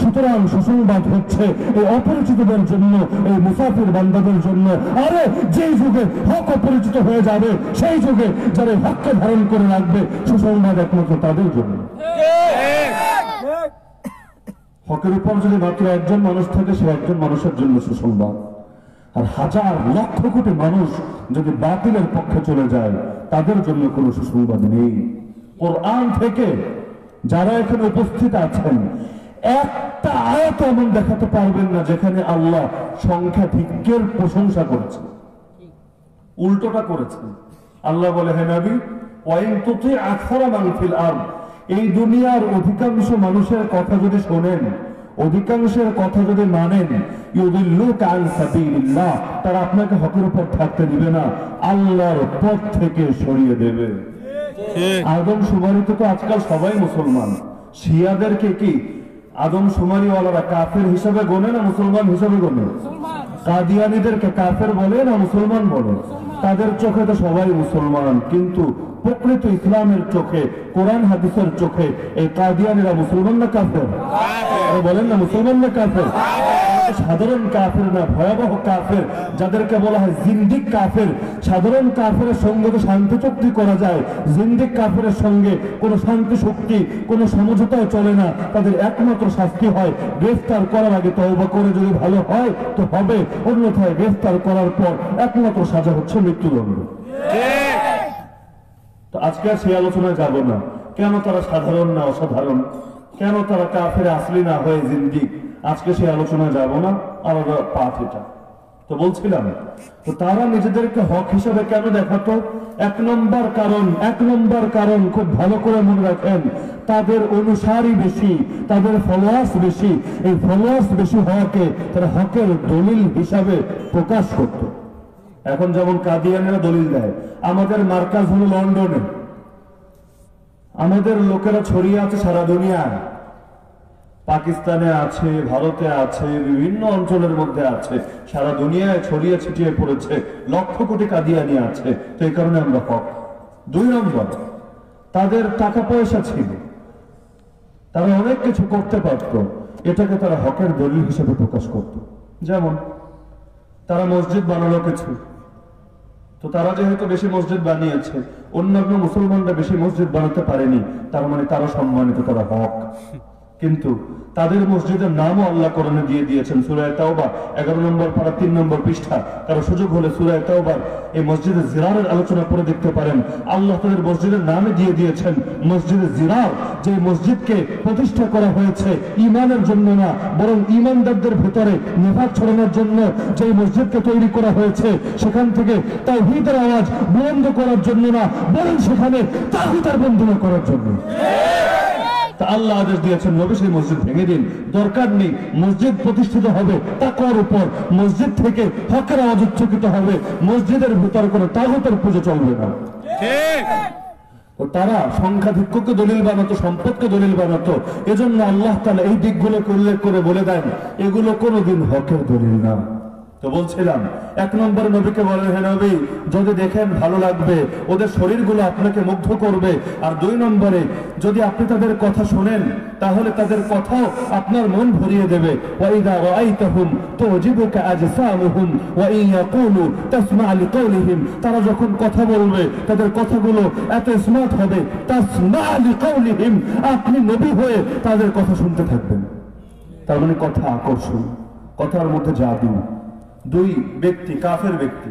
সুতরাং সুসংবাদ হচ্ছে এই অপরিচিতদের জন্য, এই মুসাফির বান্দাদের জন্য। আরে, যেই যুগে হক অপরিচিত হয়ে যাবে, সেই যুগে যারা হককে ধারণ করে রাখবে, সুসংবাদ একমাত্র তাদের জন্য। হকের উপর যদি মাত্র একজন মানুষ থাকে, সে একজন মানুষের জন্য সুসংবাদ। আর হাজার লক্ষ কোটি মানুষ যদি বাতিলের পক্ষে চলে যায় তাদের জন্য কোনো সুসংবাদ নেই। কোরআন থেকে যারা এখানে উপস্থিত আছেন, একটা আয়াত এমন দেখাতে পারবেন না যেখানে আল্লাহ সংখ্যাধিক্যের প্রশংসা করেছে উল্টোটা করেছে আল্লাহ বলে, হে নবী এই দুনিয়ার অধিকাংশ মানুষের কথা যদি শোনেন অধিকাংশের কথা যদি মানেন তারা আপনাকে হকের উপর থাকতে দিবে না আল্লাহর পথ থেকে সরিয়ে দেবে। আদম সুমারিতে তো আজকাল সবাই মুসলমান। শিয়াদেরকে কি আদম সুমারিওয়ালারা কাফের হিসাবে গোনে না মুসলমান হিসাবে গোনে? কাদিয়ানিদেরকে কাফের বলে না মুসলমান বলে? তাদের চোখে তো সবাই মুসলমান কিন্তু প্রকৃত ইসলামের চোখে, কোরআন, হাদিসের চোখে এই কাদিয়ানিরা মুসলমান না কাফের বলেন না মুসলমান না কাফের? সাধারণ কাফের না ভয়াবহ কাফের, যাদেরকে বলা হয় জিন্দিক কাফের। সাধারণ কাফের সঙ্গে তো শান্তি চুক্তি করা যায়। জিন্দিক কাফের সঙ্গে কোনো শান্তি শক্তি, কোনো সমঝোতাও চলে না। তাদের একমাত্র শাস্তি হয় গ্রেফতার করার আগে তওবা করে। যদি ভালো হয়, তো হবে। অন্যথায় গ্রেফতার করার পর একমাত্র সাজা হচ্ছে মৃত্যুদণ্ড। আজকে আর সেই আলোচনায় যাব না। কেন তারা সাধারণ না অসাধারণ? কেন তারা কাফের আসলি না হয়ে জিন্দিক আজকে সেই আলোচনায় যাব না। আলাদা পাঠ এটা। তো বলছিলাম, তো তারা নিজেদেরকে হক হিসাবে কেন দেখাতো? এক নম্বর কারণ, এক নম্বর কারণ খুব ভালো করে মনে রাখেন, তাদের অনুসারী বেশি, তাদের ফলোয়ার্স বেশি। এই ফলোয়ার্স বেশি হওয়াকে তারা হকের দলিল হিসাবে প্রকাশ করতো। এখন যেমন কাদিয়ানেরা দলিল দেয়, আমাদের মার্কাজ হলো লন্ডনে। আমাদের লোকেরা ছড়িয়ে আছে সারা দুনিয়ায়। পাকিস্তানে আছে, ভারতে আছে, বিভিন্ন অঞ্চলের মধ্যে আছে। সারা দুনিয়ায় ছড়িয়ে ছিটিয়ে পড়েছে, লক্ষ কোটি কাদিয়ানি আছে। তো এই কারণে আমরা হক। দুই নম্বর, তাদের টাকা পয়সা ছিল। তারা অনেক কিছু করতে পারত। এটাকে তারা হকের দলিল হিসেবে প্রকাশ করত। যেমন, তারা মসজিদ বানালো কিছু। তো তারা যেহেতু বেশি মসজিদ বানিয়েছে অন্যান্য মুসলমানরা বেশি মসজিদ বানাতে পারেনি, তার মানে তারা সম্মানিত তারা হক। কিন্তু তাদের মসজিদের নামও আল্লাহ কোরআনে দিয়ে দিয়েছেন সুরায় তাওবা এগারো নম্বর পারা, তিন নম্বর পৃষ্ঠা। কারও সুযোগ হলে সুরায় তাওবার এই মসজিদের জিরারের আলোচনা করে দেখতে পারেন। আল্লাহ তাদের মসজিদের নামে দিয়ে দিয়েছেন মসজিদে জিরার, যে মসজিদকে প্রতিষ্ঠা করা হয়েছে ইমানের জন্য না, বরং ইমানদারদের ভেতরে নিভাগ ছড়ানোর জন্য যে মসজিদকে তৈরি করা হয়েছে, সেখান থেকে তাওহীদের আওয়াজ বুলন্দ করার জন্য না, বরং সেখানে তাহিদার বন্ধনা করার জন্য। তা আল্লাহ আদেশ দিয়েছেন নবী সেই মসজিদ ভেঙে দিন। দরকার নেই মসজিদ প্রতিষ্ঠিত হবে তাকওয়ার উপর। মসজিদ থেকে হকের আওয়াজ উচ্চকিত হবে মসজিদের ভিতর কোনো তাগতের পুজো চলবে না। ও তারা সংখ্যাধিক্যকে দলিল বানাতো সম্পদকে দলিল বানাতো এজন্য আল্লাহ তালা এই দিকগুলোকে উল্লেখ করে বলে দেন এগুলো কোনোদিন হকের দলিল না। তো বলছিলাম, এক নম্বরে নবীকে বলেন হে নবী, যদি দেখেন ভালো লাগবে, ওদের শরীরগুলো আপনাকে মুগ্ধ করবে। আর দুই নম্বরে, যদি আপনি তাদের কথা শোনেন, তাহলে তাদের কথাও আপনার মন ভরিয়ে দেবে। ওয়াইদা রাআইতাহুম তুজিবুকা আজসামুহুম, ওয়া ইন ইয়াকুলু তাসমা' লিকাউলিহিম। তারা যখন কথা বলবে, তাদের কথাগুলো এত স্মার্ট হবে, তাসমা' লিকাউলিহিম, আপনি নবী হয়ে তাদের কথা শুনতে থাকবেন। তার মানে কথা আকর্ষণ, কথার মধ্যে জাদু। দুই ব্যক্তি, কাফের ব্যক্তি।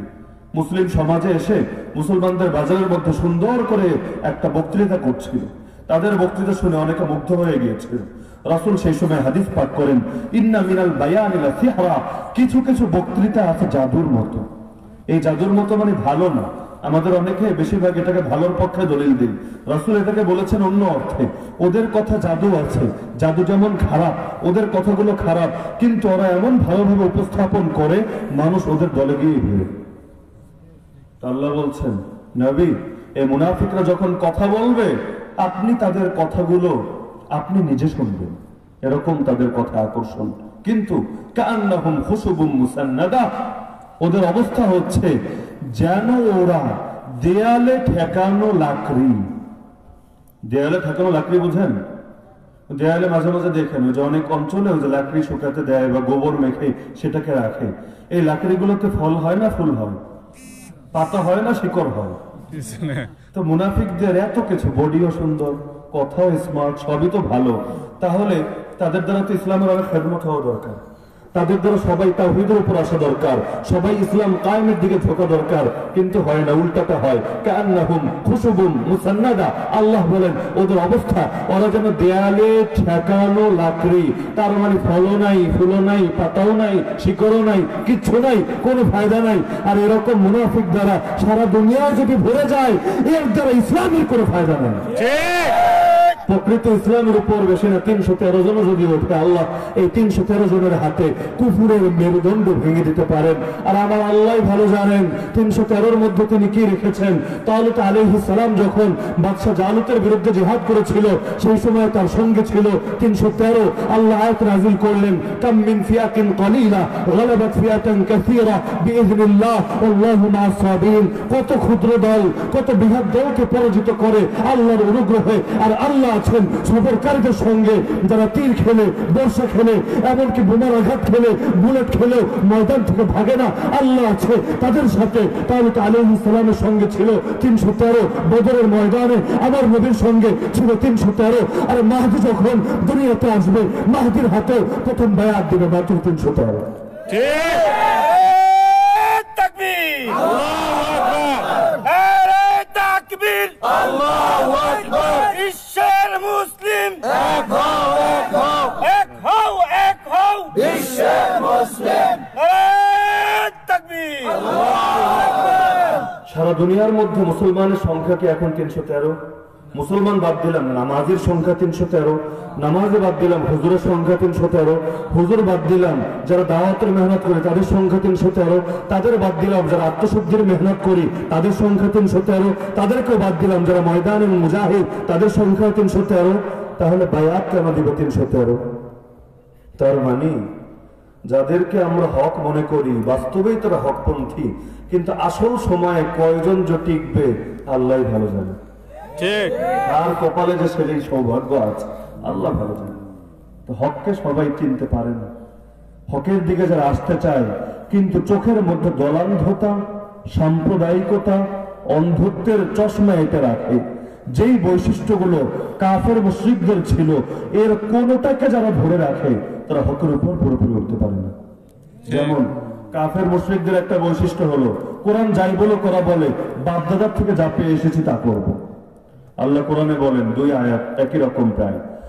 মুসলিম সমাজে এসে মুসলমানদের বাজারের মধ্যে সুন্দর করে একটা বক্তৃতা করছিল। তাদের বক্তৃতা শুনে অনেকে মুগ্ধ হয়ে গিয়েছিল। রাসুল সেই সময় হাদিস পাঠ করেন, ইন্না মিনাল বায়ানিলা সিহরা। কিছু কিছু বক্তৃতা আছে জাদুর মতো। এই জাদুর মতো মানে ভালো না। আমাদের অনেকে বেশিরভাগ এটাকে ভালোর পক্ষে দলিল দিন। রাসূল এটাকে বলেছেন অন্য অর্থে। ওদের কথা জাদু আছে। জাদু যেমন খারাপ, ওদের কথাগুলো খারাপ, কিন্তু ওরা এমন ভালোভাবে উপস্থাপন করে, মানুষ ওদের দলে গিয়ে ভিড়ে। আল্লাহ বলছেন, নবী, এই মুনাফিকরা যখন কথা বলবে, আপনি তাদের কথাগুলো আপনি নিজে শুনবেন। এরকম তাদের কথা আকর্ষণ। কিন্তু কান্নাহুম খুশুবুম মুসান্নাদা, ওদের অবস্থা হচ্ছে যেন ওরা দেয়ালে ঠেকানো লাকড়ি। দেয়ালে ঠেকানো লাকড়ি বুঝেন? দেয়ালে মাঝে মাঝে দেখেন যে অনেক অঞ্চলে যে লাকড়ি শুকাতে দেয় বা গোবর মেখে সেটাকে রাখে। এই লাকড়িগুলোতে ফল হয় না ফুল হয়? পাতা হয় না শিকড় হয়? তো মুনাফিকদের এত কিছু, বডিও সুন্দর, কথাও স্মার্ট সবই তো ভালো। তাহলে তাদের দ্বারা তো ইসলামের অনেক খেদমত হওয়া দরকার। তাদের দ্বারা সবাই তাহিদের উপর আসা দরকার। সবাই ইসলাম কায়েমের দিকে ঝোঁকা দরকার। কিন্তু হয় না, উল্টাটা হয়। কান্নাহুম খুশুবুম মুসান্নাদা। আল্লাহ বলেন, ওদের অবস্থা, ওরা যেন দেয়ালে ঠেকানো লাকড়ি। তার মানে ফলও নাই, ফুলও নাই, পাতাও নাই, শিকড়ও নাই, কিচ্ছু নাই, কোনো ফায়দা নাই। আর এরকম মুনাফিক দ্বারা সারা দুনিয়া যদি ভরে যায়, এর দ্বারা ইসলামের কোনো ফায়দা নাই। প্রকৃত ইসলামের উপর বেশি না, তিনশো তেরো জন যদি ওঠে আল্লাহ এই তিনশো তেরো জনের হাতে কুকুরের মেরুদণ্ড ভেঙে দিতে পারেন। আর আমার আল্লাহ ভালো জানেন, তিনশো তেরোর মধ্যে তিনি কি রেখেছেন? তাহলে তো আলহ সালাম যখন বাদশাহ জালুতের বিরুদ্ধে জিহাদ করেছিল, সেই সময় তার সঙ্গে ছিল তিনশো তেরো। আল্লাহ আয়াত নাজিল করলেন কামিন ফিয়াকিন কলিলা, গলাবাত ফিয়াতান কাসীরা বিইذنিল্লাহ আল্লাহু মা'আস কত ক্ষুদ্র দল, কত বৃহৎ দলকে পরাজিত করে আল্লাহর অনুগ্রহে, আর আল্লাহ আছেন। সফরকারীদের সঙ্গে যারা তীর খেলে বর্ষা খেলে এমনকি বোমার আঘাত খেলে বুলেট খেলে ময়দান থেকে ভাগে না আল্লাহ আছে। তাদের সাথে তাহলে তো আলী ইসলামের সঙ্গে ছিল তিনশো তেরো বদরের ময়দানে আমার নবীর সঙ্গে ছিল তিনশো তেরো। আর মাহদি যখন দুনিয়াতে আসবে মাহদির হাতে প্রথম বায়াত দিবে মাত্র তিনশো তেরো।
তাকবীর! আরে তাকবীর! আল্লাহু আকবার! বিশ্বের মুসলিম। এক হও এক হও এক হও। এক হও বিশ্বের মুসলিম
সারা দুনিয়ার মধ্যে মুসলমানের সংখ্যাকে এখন তিনশো তেরো? মুসলমান বাদ দিলাম, নামাজের সংখ্যা তিনশো তেরো, নামাজে বাদ দিলাম, হুজুরের সংখ্যা তিনশো তেরো, হুজুর বাদ দিলাম, যারা দাওয়াতের মেহনত করে তাদের সংখ্যা তিনশো তেরো, তাদের বাদ দিলাম, যারা আত্মশুদ্ধির মেহনত করি তাদের সংখ্যা তিনশো তেরো, তাদেরকেও বাদ দিলাম, যারা ময়দান এবং মুজাহিদ তাদের সংখ্যা তিনশো তেরো, তাহলে বায়াত কেন দিব তিনশো তেরো? তার মানে যাদেরকে আমরা হক মনে করি, বাস্তবেই তারা হকপন্থী, কিন্তু আসল সময়ে কয়জন যে টিকবে আল্লাহ ভালো জানে।
ঠিক।
আর কপালে যে সেই সৌভাগ্য আছে আল্লাহ ভালো জানে। তো হককে সবাই চিনতে পারে না। হকের দিকে যারা আসতে চায় কিন্তু চোখের মধ্যে দলান্ধতা সাম্প্রদায়িকতা অন্ধত্বের চশমা এটা রাখে। যেই বৈশিষ্ট্যগুলো কাফের মুশ্রিকদের ছিল এর কোনোটাকে যারা ধরে রাখে তারা হকের উপর পুরোপুরি উঠতে পারে না। যেমন কাফের মুশ্রিকদের একটা বৈশিষ্ট্য হলো কোরআন যাই বলো করা বলে বাপদাদার থেকে যা পেয়ে এসেছি তা করব। আল্লাহ কোরআনে বলেন দুই আয়াত একই রকম প্রায়।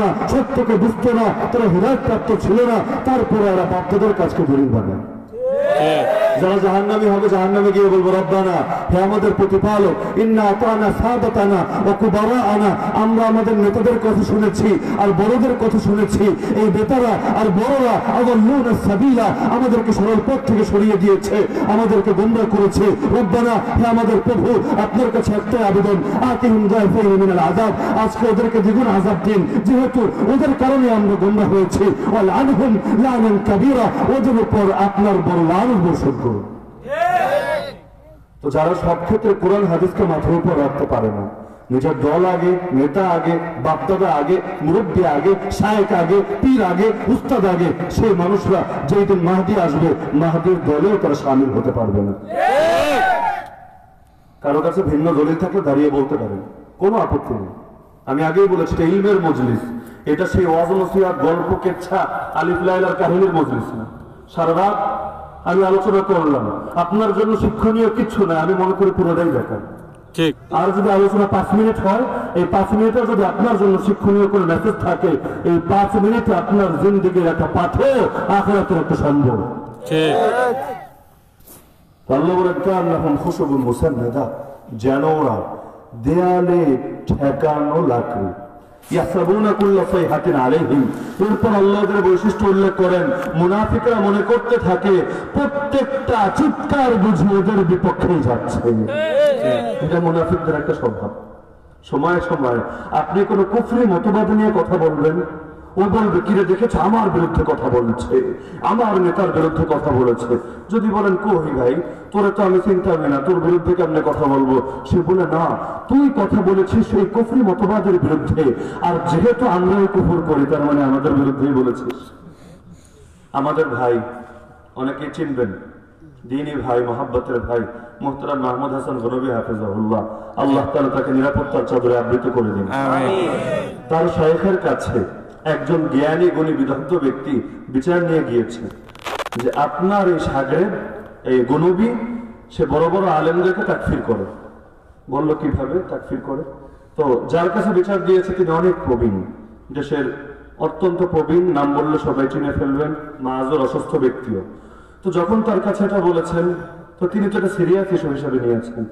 না, সত্যকে বুঝতো না, তারা হৃদয় প্রাপ্ত ছিল না, তারপরে ওরা বাধ্যদের কাজকে দলিল বানায়। যারা জাহান্নামী হবে, জাহান্নামে গিয়ে বলব, রব্বানা, হে আমাদের প্রতিপালক, ইন্না আতানা সাদাতানা ওয়া কুবারাআনা। আমরা আমাদের নেতাদের কথা শুনেছি আর বড়দের কথা শুনেছি। এই বেতারা আর বড়রা, আদাল্লুনা সাবিলা, আমাদেরকে সরল পথ থেকে সরিয়ে দিয়েছে, আমাদেরকে গোমরা করেছে। রব্বানা, হে আমাদের প্রভু, আপনার কাছে একটাই আবেদন, আতিহুম যায়ফাইহিম মিনাল আযাব। আজকে ওদেরকে দ্বিগুণ আযাব দিন, যেহেতু ওদের কারণে আমরা গোমরা হয়েছি। ওয়াল আনহুম লানান কাবীরা, ওদের উপর আপনার বড় লানত বর্ষণ করুন তো যারা সব ক্ষেত্রে কোরআন হাদিসকে মাথার উপর রাখতে পারে না, নিজের দল আগে, নেতা আগে বাপদাদা আগে, মুরব্বী আগে, শায়েক আগে, পীর আগে, উস্তাদ আগে, সেই মানুষরা যেই দিন মাহদি আসবে, মাহদির দলেও তারা সামিল হতে পারবে না। কারও কাছে ভিন্ন দলিল থাকলে দাঁড়িয়ে বলতে পারেন, কোনো আপত্তি নেই। আমি আগেই বলেছি এটা ইলমের মজলিস। এটা সেই ওয়াজ গল্প, কেচ্ছা, আলিফ লাইলার কাহিনীর মজলিস না। সারা রাত আমি আলোচনা করলাম। আপনার জন্য শিক্ষণীয় কিছু না আমি মনে করি পুরোটাই দেখান
ঠিক।
আর যদি আলোচনা পাঁচ মিনিট হয় এই পাঁচ মিনিটে যদি আপনার জন্য শিক্ষণীয় কোনো মেসেজ থাকে এই পাঁচ মিনিটে আপনার জিন্দিগির একটা পাঠে আখেরাতের একটা সম্ভব
ঠিক।
আল্লাহ বলেন যেন ওরা দেয়ালে ঠেকানো লাকড়ি বৈশিষ্ট্য উল্লেখ করেন মনে করতে থাকে, প্রত্যেকটা চিৎকার যাচ্ছে। এটা একটা স্বভাব। সময়ে সময়ে। আপনি কোন কুফরি, মতবাদ নিয়ে কথা বলবেন? ও বলবে কিরে দেখেছ? আমার বিরুদ্ধে কথা বলছে। আমার নেতার বিরুদ্ধে কথা বলেছে। যদি বলেন কহি ভাই? তোরে তো আমি চিন্তা না। তোর বিরুদ্ধে কেমনে কথা বলব? সে বলে না তুই কথা বলেছিস সেই কুফরি মতবাদের বিরুদ্ধে। আর যেহেতু আমরাও কুফর করি তার মানে আমাদের বিরুদ্ধেই বলেছিস। আমাদের ভাই অনেকে চিনবেন। দিনী ভাই মহাব্বতের ভাই মোহতারাম মাহমুদ হাসান গনবী হাফিজাহুল্লাহ। আল্লাহ তাকে নিরাপত্তার চাদরে আবৃত করে দিন। তার শাইখের কাছে একজন জ্ঞানী গুণী বিদগ্ধ ব্যক্তি বিচার নিয়ে গিয়েছে যে আপনার এই সাগরে এই গনবী সে বড় বড় আলেমদেরকে তাকফির করে। বলল, কীভাবে তাকফির করে? তো যার কাছে বিচার দিয়েছে তিনি অনেক প্রবীণ। দেশের অত্যন্ত প্রবীণ, নাম বললে সবাই চিনে ফেলবেন মাহাজর অসুস্থ ব্যক্তিও। তো যখন তার কাছে এটা বলেছেন, তো তিনি তো এটা সিরিয়াস ইস্যু হিসেবে নিয়েছেন।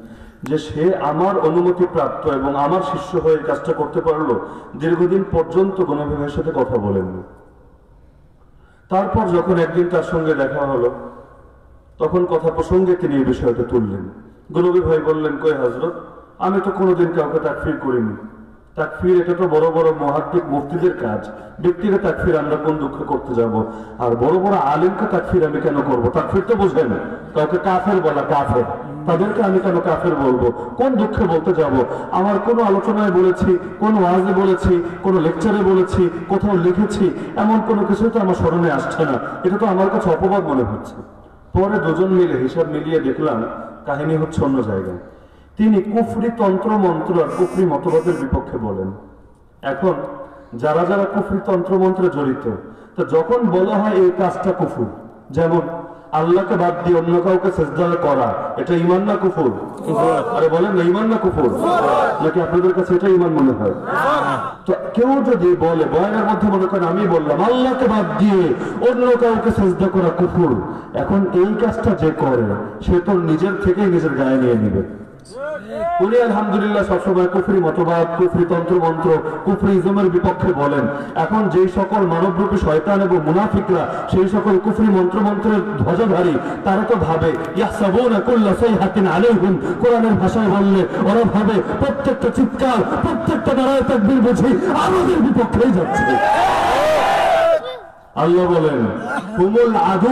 যে সে আমার অনুমতি প্রাপ্ত এবং আমার শিষ্য হয়ে কাজটা করতে পারল, দীর্ঘদিন পর্যন্ত গণভীমের সাথে কথা বলেননি। তারপর যখন একদিন তার সঙ্গে দেখা হলো, তখন কথা প্রসঙ্গে তিনি এই বিষয়টা তুললেন। গুলবী ভাই বললেন, কই হাজরত, আমি তো কোনোদিন কাউকে তাকফির করিনি। তাকফির, এটা তো বড় বড় মহাত্মিক মুক্তিদের কাজ। ব্যক্তিকে তাকফির, আমরা কোন দুঃখ করতে যাব? আর বড় বড় আলিমকে তাকফির আমি কেন করব? তাকফির তো বুঝেন কাউকে কাফের বলা কাফের। তাদেরকে আমি কেন কাফের বলব? কোন দুঃখে বলতে যাব? আমার কোন আলোচনায় বলেছি, কোন ওয়াজে বলেছি, কোন লেকচারে বলেছি, কোথাও লিখেছি, এমন কোনো কিছু তো আমার স্মরণে আসছে না। এটা তো আমার কাছে অপবাদ মনে হচ্ছে। পরে দুজন মিলে, হিসাব মিলিয়ে দেখলাম, কাহিনী হচ্ছে অন্য জায়গায়। তিনি কুফরি তন্ত্র মন্ত্র আর কুফরি মতবাদের বিপক্ষে বলেন। এখন, যারা যারা কুফরি তন্ত্র মন্ত্রে জড়িত, তো যখন বলা হয় এই কাজটা কুফুর, যেমন, আল্লাহকে বাদ দিয়ে অন্য কাউকে সেজদা করা, এটা ইমান না কুফুর? আরে বলেন না ইমান না কুফুর? নাকি আপনাদের কাছে এটা ইমান মনে হয়? তো কেউ যদি বলে, বয়ানের মধ্যে মনে করেন, আমি বললাম, আল্লাহকে বাদ দিয়ে অন্য কাউকে সেজদা করা কুফুর, এখন এই কাজটা যে করে, সে তো নিজের থেকেই নিজের গায়ে নিয়ে নিবে। উনি আলহামদুলিল্লাহ, সবসময় কুফরি মতবাদ, কুফরি তন্ত্র কুফরি ইজমের বিপক্ষে বলেন। এখন যেই সকল মানবরূপী শয়তান এবং মুনাফিকরা, সেই সকল কুফরি মন্ত্র মন্ত্রের তারা তো ভাবে কোরআনের ভাষায় বললে, ওরা ভাবে, প্রত্যেকটা চিৎকার, প্রত্যেকটা নারায় তাকবীর বুঝি আমাদের বিপক্ষেই যাচ্ছে। আল্লাহ বলেন, হুমুল আদু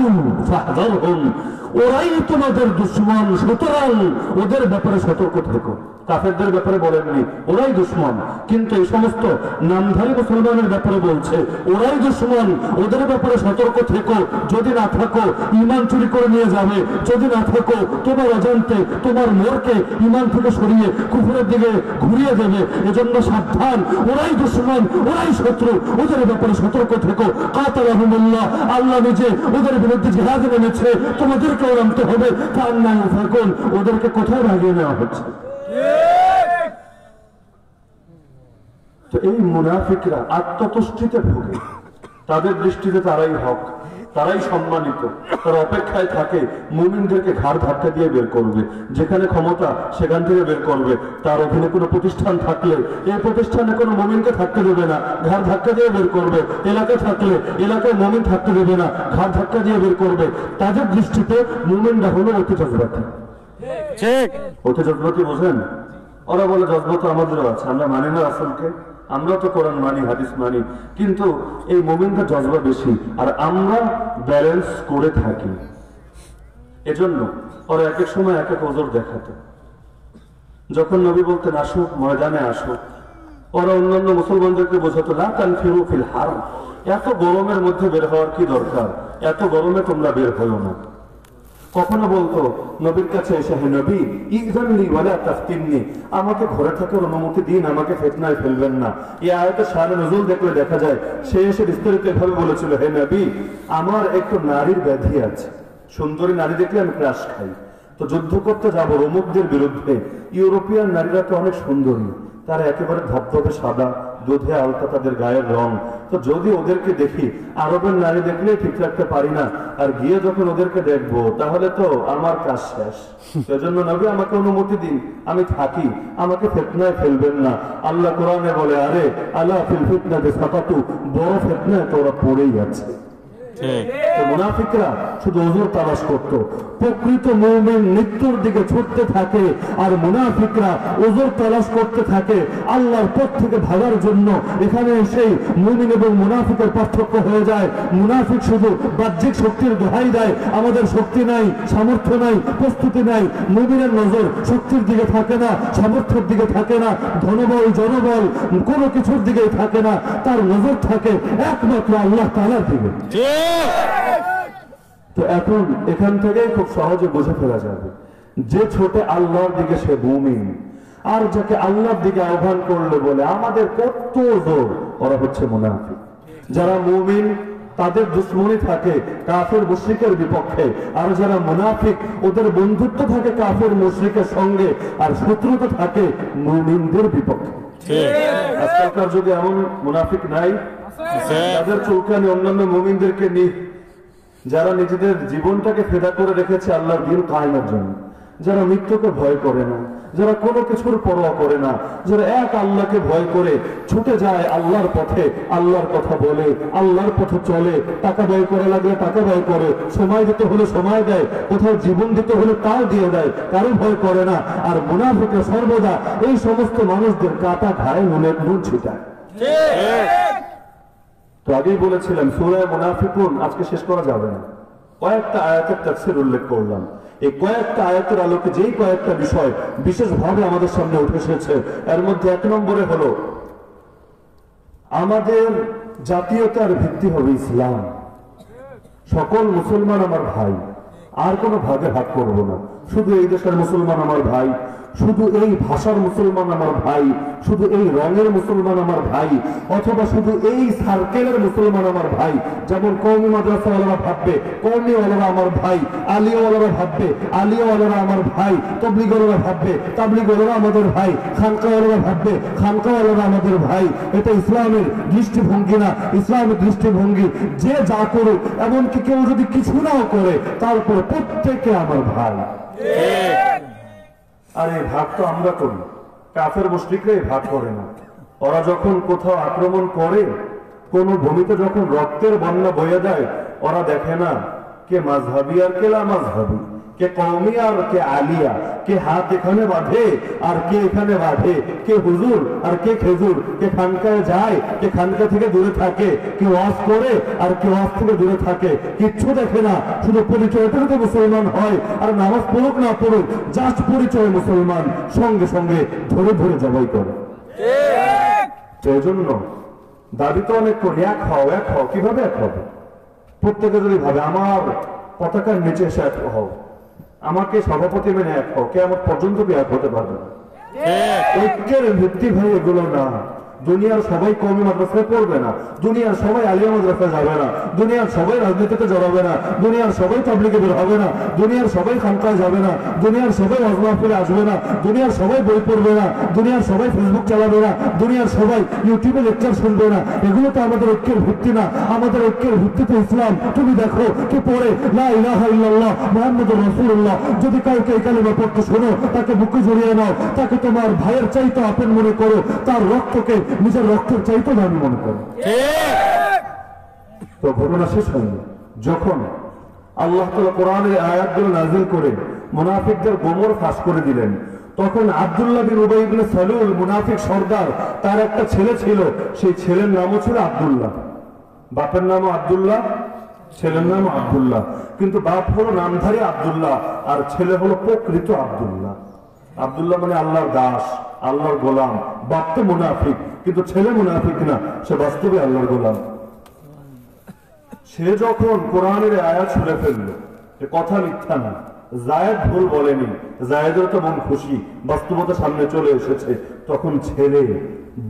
ওরাই তোমাদের দুশ্মন, সুতরাং ওদের ব্যাপারে সতর্ক থেকো। কাফেরদের ব্যাপারে বলেননি, ওরাই দুশ্মন। কিন্তু এই সমস্ত নামধারী মুসলমানের ব্যাপারে বলছে, ওরাই দুশ্মন, ওদের ব্যাপারে সতর্ক থেকো। যদি না থাকো ইমান চুরি করে নিয়ে যাবে। যদি না থাকো, তোমার অজান্তে তোমার মোরকে ইমান থেকে সরিয়ে কুকুরের দিকে ঘুরিয়ে দেবে। এজন্য সাবধান, ওরাই দুশ্মন, ওরাই শত্রু, ওদের ব্যাপারে সতর্ক থেকো। কাতালাহুমুল্লাহ, আল্লাহ নিজে ওদের বিরুদ্ধে জেহাদে নেমেছে তোমাদেরকেও নামতে হবে। তার নাম থাকুন ওদেরকে কোথায় ভাগিয়ে নেওয়া হচ্ছে? তো এই মুনাফিকরা আত্মতুষ্টিতে ভোগে। তাদের দৃষ্টিতে তারাই হক। তারাই সম্মানিত। তারা অপেক্ষায় থাকে মুমিনদেরকে ঘাড় ধাক্কা দিয়ে বের করবে। যেখানে ক্ষমতা সেখান থেকে বের করবে। তার অধীনে কোনো প্রতিষ্ঠান থাকলে এই প্রতিষ্ঠানে কোনো মুমিনকে থাকতে দেবে না। ঘাড় ধাক্কা দিয়ে বের করবে। এলাকায় থাকলে এলাকায় মুমিন থাকতে দেবে না। ঘাড় ধাক্কা দিয়ে বের করবে। তাদের দৃষ্টিতে মুমিনরা হলো অতি জজবাতি
ঠিক।
ওতে জজবাতি বোঝেন? ওরা বলে জজবাত আমাদেরও আছে। আমরা মানি না রাসুলকে। আমরা তো কোরআন মানি, হাদিস মানি, কিন্তু এই মোমিনদের জজবা বেশি, আর আমরা ব্যালেন্স করে থাকি। এজন্য ওরা এক এক সময় এক এক ওজোর দেখাতো। যখন নবী বলতেন আসো ময়দানে আসো ওরা অন্যান্য মুসলমানদেরকে বোঝাতো না কান ফিরু ফিল হার। এত গরমের মধ্যে বের হওয়ার কি দরকার? এত গরমে তোমরা বের হইও না। কখনো বলতো, নবীর কাছে এসে হে নবী ইজানলি ওয়ালা তাফতিননি আমাকে ঘরে থাকার অনুমতি দিন, আমাকে ফিতনায় ফেলবেন না। এই আয়াতের সারা নজরুল দেখলে দেখা যায়, সে এসে বিস্তারিত এভাবে বলেছিল, হে নবী, আমার একটু নারীর ব্যাধি আছে। সুন্দরী নারী দেখলে আমি ক্রাশ খাই। তো যুদ্ধ করতে যাব রোমকদের বিরুদ্ধে। ইউরোপিয়ান নারীরা তো অনেক সুন্দরী, তারা একেবারে ধবধবে সাদা দুধে আলতা তাদের গায়ের রং। তো যদি ওদেরকে দেখি, আরবের নারী দেখলে ঠিক রাখতে পারি না। আর গিয়ে যখন ওদেরকে দেখব, তাহলে তো আমার কাজ শেষ। সেজন্য নবী আমাকে অনুমতি দিন, আমি থাকি। আমাকে ফেতনায় ফেলবেন না। আল্লাহ কোরআনে বলে, আরে, আল্লাহ ফিল ফিতনাতে সাপাতু বড় ফেতনায় তো ওরা পড়েই তো মুনাফিকরা শুধু তালাশ করত। প্রকৃত মুমিন মৃত্যুর দিকে ছুটতে থাকে আর মুনাফিকরা ওজোর তালাশ করতে থাকে আল্লাহর পথ থেকে ভাগার জন্য। এখানে সেই মুমিন এবং মুনাফিকের পার্থক্য হয়ে যায়। মুনাফিক শুধু বাহ্যিক শক্তির দোহাই দেয় আমাদের শক্তি নাই সামর্থ্য নাই প্রস্তুতি নাই। মুমিনের নজর শক্তির দিকে থাকে না সামর্থ্যের দিকে থাকে না ধনবল জনবল কোনো কিছুর দিকেই থাকে না। তার নজর থাকে একমাত্র আল্লাহ তালার দিকে। তো এখন এখান থেকেই খুব সহজে বুঝে ফেলা যাবে যে ছোটে আল্লাহর দিকে সে মুমিন আর যাকে আল্লাহর দিকে আহ্বান করলে বলে আমাদের কত জোর ওরা হচ্ছে মুনাফিক। যারা মুমিন তাদের দুশ্মনী থাকে কাফের মুশরিকের বিপক্ষে আর যারা মুনাফিক ওদের বন্ধুত্ব থাকে কাফের মুশরিকের সঙ্গে আর শত্রুতা থাকে মুমিনদের বিপক্ষে। আজকালকার যুগে এমন মুনাফিক নাই তাদের চৌকানি অন্যান্য মুমিনদেরকে নিয়ে যারা নিজেদের জীবনটাকে ফেদা করে রেখেছে আল্লাহর দিন কায়েমের জন্য যারা মৃত্যুকে ভয় করে না যারা কোনো কিছুর পরোয়া করে না যারা এক আল্লাহকে ভয় করে ছুটে যায় আল্লাহর পথে আল্লাহর কথা বলে আল্লাহর পথে চলে টাকা ব্যয় করে লাগলে টাকা ব্যয় করে সময় দিতে হলে সময় দেয় কোথাও জীবন দিতে হলে তাও দিয়ে দেয় কারও ভয় করে না আর মুনাফিকে সর্বদা এই সমস্ত মানুষদের কাটা ঘায়ে নুনের নুন ছিটায়। আগেই বলেছিলাম, সুরায় মুনাফিকুন আজকে শেষ করা যাবে না। কয়েকটা আয়াতের তাফসীর উল্লেখ করলাম। এই কয়েকটা আয়াতের আলোকে যেই কয়েকটা বিষয় বিশেষভাবে আমাদের সামনে উঠে এসেছে, এর মধ্যে এক নম্বরে হলো, আমাদের জাতীয়তার ভিত্তি হবে ইসলাম। সকল মুসলমান আমার ভাই, আর কোনো ভাগে ভাগ করব না। শুধু এই দেশের মুসলমান আমার ভাই শুধু এই ভাষার মুসলমান আমার ভাই, শুধু এই রঙের মুসলমান আমার ভাই, অথবা শুধু এই সার্কেলের মুসলমান আমার ভাই, যেমন কৌমি মাদ্রাসাওয়ালারা ভাববে কৌমিওয়ালারা আমার ভাই, আলিয়াওয়ালারা ভাববে, আলিয়াওয়ালারা আমার ভাই, তবলিগওয়ালারা ভাববে, তাবলিগওয়ালারা আমাদের ভাই, খানকাওয়ালারা ভাববে, খানকাওয়ালারা আমাদের ভাই। এটা ইসলামের দৃষ্টিভঙ্গি না, ইসলামের দৃষ্টিভঙ্গি। যে যা করুক, এমনকি কেউ যদি কিছু নাও করে তারপরে প্রত্যেকে আমার ভাই। আর এই ভাগ তো আমরা করি। কাফের মুশ্রিকরা এই ভাগ করে না। ওরা যখন কোথাও আক্রমণ করে, কোন ভূমিতে যখন রক্তের বন্যা বয়ে যায়, ওরা দেখে না, কে মাঝহাবি আর কে মাঝহাবি। কে কৌমি আর কে আলিয়া, কে হাত এখানে বাঁধে আর কে এখানে বাঁধে, কে হুজুর আর কে খেজুর, কে খানকায় যায়, কে খানকা থেকে দূরে থাকে, কে ওয়াজ করে আর কে ওয়াজ থেকে দূরে থাকে, কিচ্ছু দেখে না, শুধু পরিচয়টা তো মুসলমান হয় আর নামাজ পড়ুক না পড়ুক, জাস্ট পরিচয় মুসলমান, সঙ্গে সঙ্গে ধরে ধরে জবাই করে। সেই জন্য দাবি তো অনেক করি, এক হও এক হও, কীভাবে এক হবে? প্রত্যেকে যদি ভাবে, আমার পতাকার নিচে এসে এক হও। আমাকে সভাপতি মেনে এক হোক কে আমার পর্যন্ত কি এক হতে পারবে না। ঐক্যের ভিত্তি ভাই এগুলো না। দুনিয়ার সবাই কমি মাদ্রাসায় পড়বে না। দুনিয়ার সবাই আলিয়া মাদ্রাসায় যাবে না। দুনিয়ার সবাই রাজনীতিতে জড়াবে না। দুনিয়ার সবাই পাবলিকে বের হবে না। দুনিয়ার সবাই খানকায় যাবে না। দুনিয়ার সবাই অজমাফিলে আসবে না। দুনিয়ার সবাই বই পড়বে না। দুনিয়ার সবাই ফেসবুক চালাবে না। দুনিয়ার সবাই ইউটিউবে লেকচার শুনবে না। এগুলো তো আমাদের ঐক্যের ভিত্তি না। আমাদের ঐক্যের ভিত্তিতে ইসলাম, তুমি দেখো, কে পড়ে? লা ইলাহা ইল্লাল্লাহ, মুহাম্মাদুর রাসূলুল্লাহ। যদি কাউকে এই কালিমা পড়তে শোনো, তাকে বুকে জড়িয়ে নাও। তাকে তোমার ভাইয়ের চাইতে আপন মনে করো। তার রক্তকে নিজের রক্তের চাইতে দামি মনে করো। তো ঘটনা শেষ হয়নি। যখন আল্লাহ তালা কোরআনের আয়াতগুলো নাজিল করে মুনাফিকদের গোমর ফাঁস করে দিলেন তখন আব্দুল্লাহ বিন উবাই ইবনে সালুল মুনাফিক সর্দার তার একটা ছেলে ছিল সেই ছেলের নামও ছিল আব্দুল্লাহ। বাপের নামও আব্দুল্লাহ ছেলের নাম আব্দুল্লাহ। কিন্তু বাপ হলো নামধারী আব্দুল্লাহ আর ছেলে হলো প্রকৃত আব্দুল্লাহ। আব্দুল্লাহ মানে আল্লাহর দাস, আল্লাহর গোলাম। বাপ তো মুনাফিক, কিন্তু ছেলে মুনাফিক না, সে বাস্তবে আল্লাহর গোলাম। সে যখন কোরআনের আয়াত ছুড়ে ফেলল যে কথা মিথ্যা না। জায়েদ ভুল বলেনি জায়েদের তো মন খুশি, বাস্তবতা সামনে চলে এসেছে। তখন ছেলে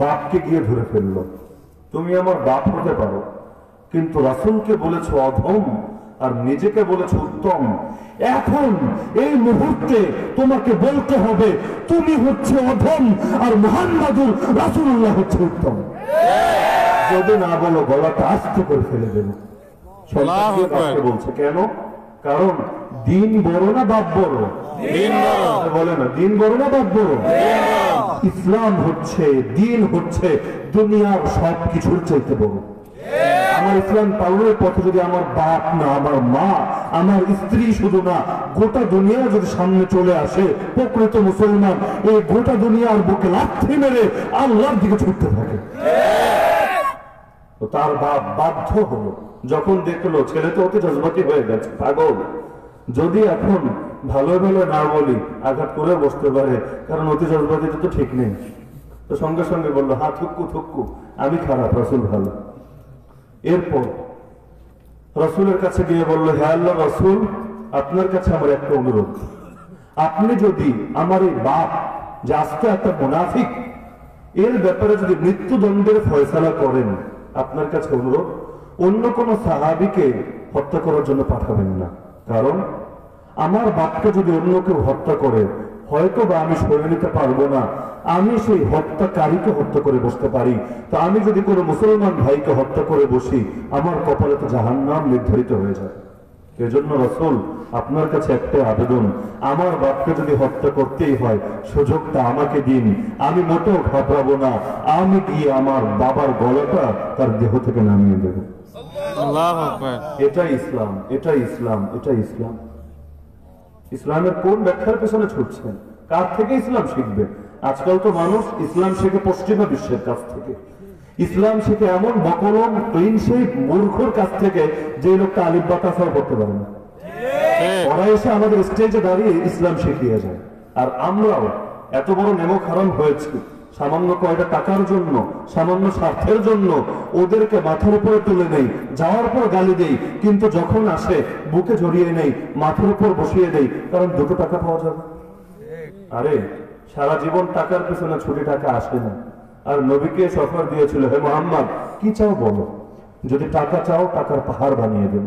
বাপকে গিয়ে ধরে ফেলল, তুমি আমার বাপ হতে পারো, কিন্তু রাসুলকে বলেছ অধম আর নিজেকে বলেছ উত্তম। এখন এই মুহূর্তে তোমাকে বলতে হবে তুমি হচ্ছে অধম আর মোহাম্মদুর রাসুল্লাহ হচ্ছে উত্তম। যদি না বলো গলাটা আস্তে করে ফেলে দেবো। বলছে কেন? কারণ দিন বড় না বাপ বড়? বলে না দিন বড় না বাপ বড়? ইসলাম হচ্ছে দিন হচ্ছে দুনিয়ার সব কিছুর চাইতে বড়। আমার ইসলাম পালনের পথে যদি আমার বাপ না, আমার মা, আমার স্ত্রী শুধু না, গোটা দুনিয়া যদি সামনে চলে আসে, প্রকৃত মুসলমান, এই গোটা দুনিয়ার বুকে লাথি মেরে আল্লাহর দিকে ছুটতে থাকে। তো তার বাপ বাধ্য হলো, যখন দেখল ছেলে তো অতি জজবাতি হয়ে গেছে, পাগল। যদি এখন ভালো ভালো না বলি, আঘাত করে বসতে পারে, কারণ অতি জজবাতিটা তো ঠিক নেই। তো সঙ্গে সঙ্গে বলল, হা, থুক্কু থুক্কু, আমি খারাপ, রসুল ভালো। এরপর রসুলের কাছে গিয়ে বলল, হে আল্লাহ রসুল, আপনার কাছে আমার একটা অনুরোধ। আপনি যদি আমার এই বাপ, যে আস্তে একটা মুনাফিক, এর ব্যাপারে যদি মৃত্যুদণ্ডের ফয়সালা করেন, আপনার কাছে অনুরোধ, অন্য কোন সাহাবিকে হত্যা করার জন্য পাঠাবেন না। কারণ, আমার বাপকে যদি অন্য কেউ হত্যা করে হয়তো বা আমি সরে নিতে পারব না। আমি সেই হত্যাকারীকে হত্যা করে বসতে পারি। তো আমি যদি কোনো মুসলমান ভাইকে হত্যা করে বসি আমার কপালে তো জাহান্নাম নির্ধারিত হয়ে যায় এজন্য রসুল আপনার কাছে একটা আবেদন। আমার বাপকে যদি হত্যা করতেই হয় সুযোগটা আমাকে দিন। আমি মোটেও ঘাবড়াবো না। আমি গিয়ে আমার বাবার গলাটা তার দেহ থেকে নামিয়ে দেব। এটা ইসলাম এটা ইসলাম এটা ইসলাম। ইসলামের কোন ব্যাখ্যার পেছনে ছুটছেন? কার থেকে ইসলাম শিখবে? আজকাল তো মানুষ ইসলাম শেখে পশ্চিমা বিশ্বের কাছ থেকে। ইসলাম শিখে এমন বকলম ক্লিন সেই মূর্খর কাছ থেকে যে লোকটা আলিফ বাতাসাও করতে পারে না। ওরা এসে আমাদের স্টেজে দাঁড়িয়ে ইসলাম শিখিয়ে যায়। আর আমরাও এত বড় নেমক হারাম হয়েছি। সামান্য কয়টা টাকার জন্য, সামান্য স্বার্থের জন্য ওদেরকে মাথার উপরে তুলে নেই, যাওয়ার পর গালি দেই, কিন্তু যখন আসে বুকে জড়িয়ে নেই, মাথার উপর বসিয়ে দেই, কারণ দুটো টাকা পাওয়া যাবে। আরে, সারা জীবন টাকার পিছনে ছুটি টাকা আসে না। আর নবীকে সফর দিয়েছিল, হে মোহাম্মদ, কি চাও বলো? যদি টাকা চাও, টাকার পাহাড় বানিয়ে দেব।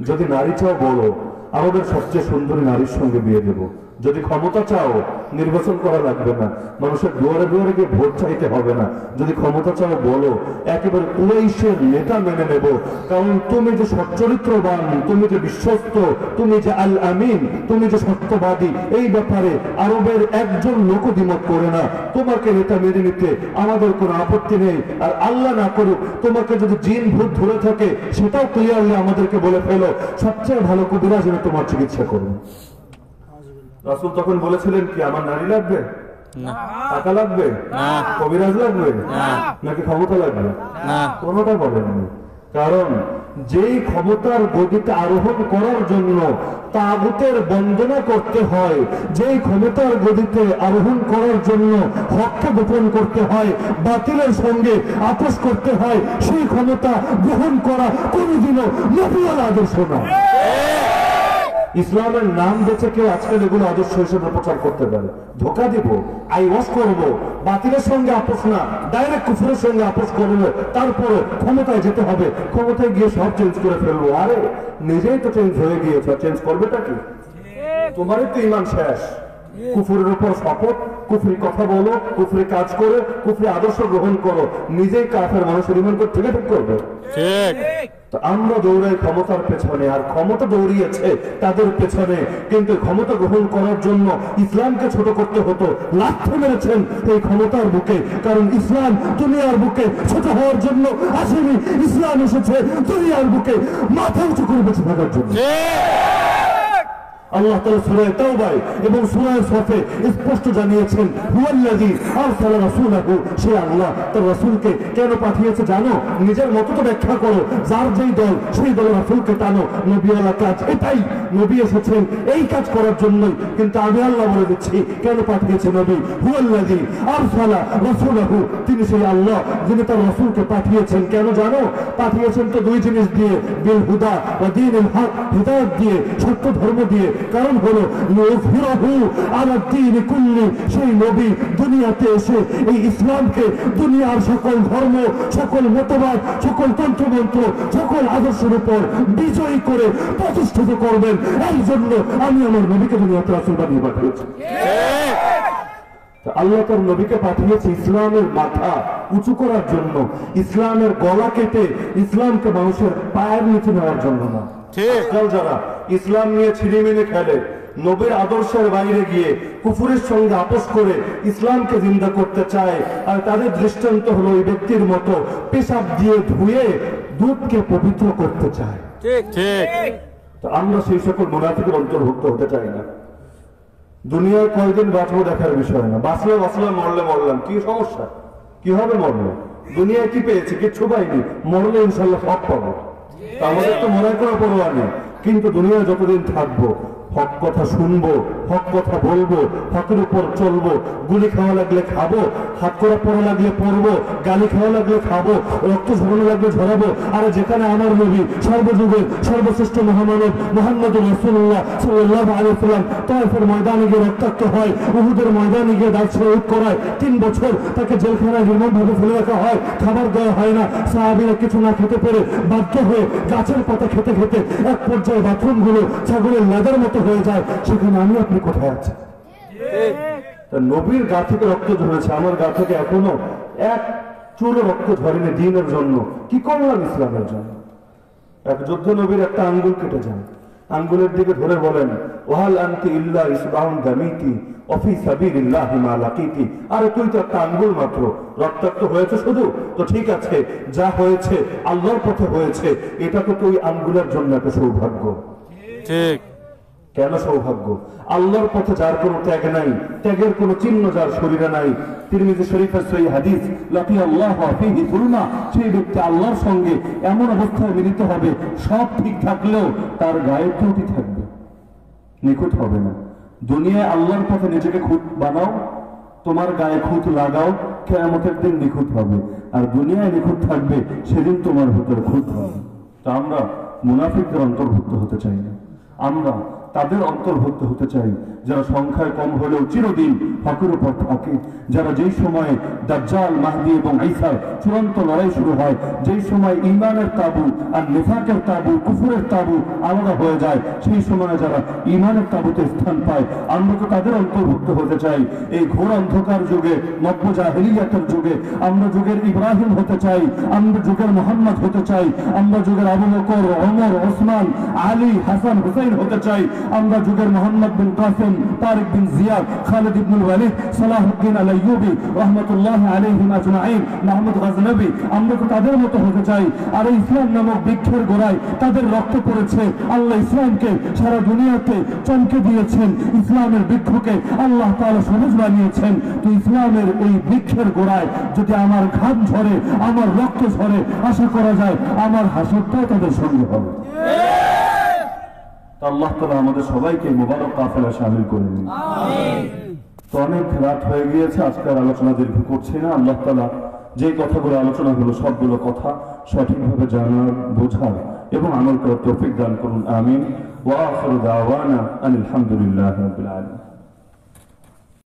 যদি নারী চাও, বলো, আমাদের সবচেয়ে সুন্দরী নারীর সঙ্গে বিয়ে দেব। যদি ক্ষমতা চাও, নির্বাচন করা লাগবে না। মানুষের দুয়ারে দুয়ারে গিয়ে ভোট চাইতে হবে না। যদি ক্ষমতা চাও, বলো। একেবারে কুরাইশের নেতা মেনে নেব। কারণ তুমি যে সচ্চরিত্রবান, তুমি যে বিশ্বস্ত, তুমি যে আল আমিন তুমি যে সত্যবাদী, এই ব্যাপারে আরবের একজন লোক দ্বিমত করে না। তোমাকে নেতা মেনে নিতে আমাদের কোনো আপত্তি নেই। আর আল্লাহ না করুক, তোমাকে যদি জিন ভূত ধরে থাকে, সেটাও ক্লিয়ারলি আমাদেরকে বলে ফেলো। সবচেয়ে ভালো কবিরাজ এনে তোমার চিকিৎসা করুন। রাসুল তখন বলেছিলেন কি আমার নারী লাগবে? টাকা লাগবে? কবিরাজ লাগবে? নাকি ক্ষমতা লাগবে? কোনোটা বলেননি কারণ যেই ক্ষমতার গদিতে আরোহণ করার জন্য তাগুতের বন্দনা করতে হয় যেই ক্ষমতার গদিতে আরোহণ করার জন্য হককে গোপন করতে হয় বাতিলের সঙ্গে আপোষ করতে হয় সেই ক্ষমতা গ্রহণ করা কোনোদিনও নবীর আদর্শ নয়। ইসলামের নাম বেছে কেউ আজকাল এগুলো আদর্শ হিসেবে প্রচার করতে পারে। ধোকা দিব, আই ওয়াশ করব, বাতিলের সঙ্গে আপোষ না ডাইরেক্ট কুফুরের সঙ্গে আপোষ করব, তারপরে ক্ষমতায় যেতে হবে, ক্ষমতায় গিয়ে সব চেঞ্জ করে ফেলব। আরে, নিজেই তো চেঞ্জ হয়ে গিয়েছে চেঞ্জ করবেটা কি? তোমারই তো ইমান শেষ। কুফুরের উপর শপথ, কুফরি কথা বলো, কুফরি কাজ করে, কুফরি আদর্শ গ্রহণ করো, নিজেই কাফের মানুষের ইমান করে ঠিক করবে। আমরা দৌড়াই ক্ষমতার পেছনে, আর ক্ষমতা দৌড়িয়েছে তাদের পেছনে। কিন্তু ক্ষমতা গ্রহণ করার জন্য ইসলামকে ছোট করতে হতো, লাথি মেরেছেন এই ক্ষমতার বুকে। কারণ ইসলাম দুনিয়ার বুকে ছোট হওয়ার জন্য আসেনি। ইসলাম এসেছে দুনিয়ার বুকে মাথা উঁচু করে বেঁচে থাকার জন্য। আল্লাহ তাআলা সূরা তাওবায় এবং সূরা সফে স্পষ্ট জানিয়েছেন, হুয়াল্লাযী আরসালা রাসূলাহু সে আল্লাহ তার রাসূলকে কেন পাঠিয়েছে জানো? নিজের মতো তো ব্যাখ্যা করো, যার যেই দল, সেই দলের রাসূলকে টানো নবীওয়ালা কাজ এটাই। নবী এসেছেন এই কাজ করার জন্যই, কিন্তু আমি আল্লাহ বলে দিচ্ছি, কেন পাঠিয়েছে নবী? হুয়াল্লাযী আরসালা রাসূলাহু তিনি সেই আল্লাহ, যিনি তার রাসূলকে পাঠিয়েছেন। কেন জানো? পাঠিয়েছেন তো দুই জিনিস দিয়ে, বিল হুদা ওয়া দীনিল হক, হিদায়াত দিয়ে, সত্য ধর্ম দিয়ে। কারণ হলো আলা দ্বীন কুল্লি, সেই নবী দুনিয়াতে এসে এই ইসলামকে দুনিয়ার সকল ধর্ম, সকল মতবাদ, সকল তন্ত্রমন্ত্র, সকল আদর্শের উপর বিজয়ী করে প্রতিষ্ঠিত করবেন। এই জন্য আমি আমার নবীকে দুনিয়াতে রাসূল বানিয়ে পাঠিয়েছি। আল্লাহ তার নবীকে পাঠিয়েছে ইসলামের মাথা উঁচু করার জন্য, ইসলামের গলা কেটে, ইসলামকে মানুষের পায়ের নিচে নেওয়ার জন্য না। আজকাল যারা ইসলাম নিয়ে ছিনিমিনি খেলে নবীর আদর্শের বাইরে গিয়ে কুফুরের সঙ্গে আপোষ করে ইসলামকে জিন্দা করতে চায় আর তাদের দৃষ্টান্ত হলো ওই ব্যক্তির মতো পেশাব দিয়ে ধুয়ে দুধকে পবিত্র করতে চায়। তো আমরা সেই সকল মোনাফিকের অন্তর্ভুক্ত হতে চাই না। দুনিয়ায় কয়দিন বাঁচবো দেখার বিষয় না। বাঁচলে বাঁচলাম মরলে মরলাম কি সমস্যা? কীভাবে মরলো? দুনিয়ায় কি পেয়েছি? কিচ্ছু পাইনি। মরলে ইনশাল্লাহ সব পাবো। আমাদের তো মনে করা পরোয়া নেই। কিন্তু দুনিয়া যতদিন থাকব হক কথা শুনব, হক কথা বলব, হকের উপর চলবো, গুলি খাওয়া লাগলে খাব, হাত করা পড়া লাগলে পড়ব, গালি খাওয়া লাগলে খাব, রক্ত ঝরানো লাগলে ঝরাবো, আর যেখানে আমার নবী, সর্বযুগের সর্বশ্রেষ্ঠ মহামানব মোহাম্মদ রসুল্লাহ সাল্লাহ আলিয়াল্লাম তাইফের ময়দানে গিয়ে রক্তাক্ত হয়, উহুদের ময়দানে গিয়ে দাঁত শহীদ করায়, তিন বছর তাকে জেলখানায় নির্মমভাবে ফেলে রাখা হয়, খাবার দেওয়া হয় না, সাহাবিরা কিছু না খেতে পেরে বাধ্য হয়ে গাছের পাতা খেতে খেতে এক পর্যায়ে বাথরুমগুলো ছাগলের লেদার মতো হয়ে যায়, সেখানে আমি আপনি কোথায় আছি নবীর গা থেকে রক্ত ঝরেছে, আমার গা থেকে এখনও এক চুলো রক্ত ঝরেনি দিনের জন্য। কি করলাম ইসলামের জন্য? এক যুদ্ধ নবীর একটা আঙ্গুল কেটে যান। আঙ্গুলের দিকে ধরে বলেন ওহাল আনতি ইল্লা ইসবাহুন দামিতি, অফি সাবিলিল্লাহি মা লাকিতি। আরে তুই তো একটা আঙ্গুল মাত্র, রক্তাক্ত হয়েছে শুধু? তো ঠিক আছে, যা হয়েছে আল্লাহর পথে হয়েছে, এটা তো তুই আঙ্গুলের জন্য একটা সৌভাগ্য।
ঠিক।
কেন সৌভাগ্য? আল্লাহর পথে যার কোনো ত্যাগ নাই, ত্যাগের কোনো চিহ্ন যার শরীরে নাই। তিরমিজি শরীফের সই হাদিস, লাকি আল্লাহ ফিহি যুলমা সেই ব্যক্তি আল্লাহর সঙ্গে এমন অবস্থায় মিলিত হবে, সব ঠিক থাকলেও তার গায়ে ত্রুটি থাকবে। নিখুঁত হবে না। দুনিয়ায় আল্লাহর পথে নিজেকে খুঁত বানাও, তোমার গায়ে খুঁত লাগাও, কেয়ামতের দিন নিখুঁত হবে। আর দুনিয়ায় নিখুঁত থাকবে, সেদিন তোমার ভিতরে খুঁত হবে। তা আমরা মুনাফিকদের অন্তর্ভুক্ত হতে চাই না। আমরা তাদের অন্তর্ভুক্ত হতে চাই। যারা সংখ্যায় কম হলেও চিরদিন হকের উপর থাকে, যারা যেই সময়ে দাজ্জাল, মাহদি এবং ঈসার চূড়ান্ত লড়াই শুরু হয়, যেই সময় ইমানের তাবু আর নেফাকের তাবু, কুফুরের তাবু আলাদা হয়ে যায়, সেই সময়ে যারা ইমানের তাবুতে স্থান পায়, আমরা তো তাদের অন্তর্ভুক্ত হতে চাই। এই ঘোর অন্ধকার যুগে নব্য জাহেলিয়াতের যুগে, আমরা যুগের ইব্রাহিম হতে চাই, আমরা যুগের মোহাম্মদ হতে চাই, আমরা যুগের আবু বকর, ওমর, ওসমান, আলী, হাসান, হুসাইন হতে চাই, আমরা যুগের মোহাম্মদ বিন কাসেম যেমন তারিক বিন জিয়াদ, খালিদ ইবনুল ওয়ালিদ, সালাহুদ্দিন আল আইয়ুবি রহমতুল্লাহ আলাইহিম আজমাইন, মাহমুদ গজনবী। আমরা তো তাদের মতো হতে চাই? আর ইসলাম নামক বৃক্ষের গোড়ায় তাদের রক্ত পড়েছে। আল্লাহ ইসলামকে সারা দুনিয়াতে চমকে দিয়েছেন। ইসলামের বৃক্ষকে আল্লাহ তাআলা সবুজ বানিয়েছেন। তো ইসলামের এই বৃক্ষের গোড়ায় যদি আমার ঘাম ঝরে, আমার রক্ত ঝরে, আশা করা যায় আমার হাসরটাও তাদের সঙ্গে হবে।
তা আল্লাহ তালা আমাদের সবাইকে মোবারক কাফেলা সামিল করে নিন তো অনেক রাত হয়ে গিয়েছে আজকের আলোচনা দীর্ঘ করছি না। আল্লাহ তালা যে কথাগুলো আলোচনা হলো সবগুলো কথা সঠিকভাবে জানার বোঝার এবং আমার করার তৌফিক দান করুন। আমিন। ওয়া আখিরু দাওয়ানা আলহামদুলিল্লাহ হামদুলিল্লাহি রাব্বিল আলামিন।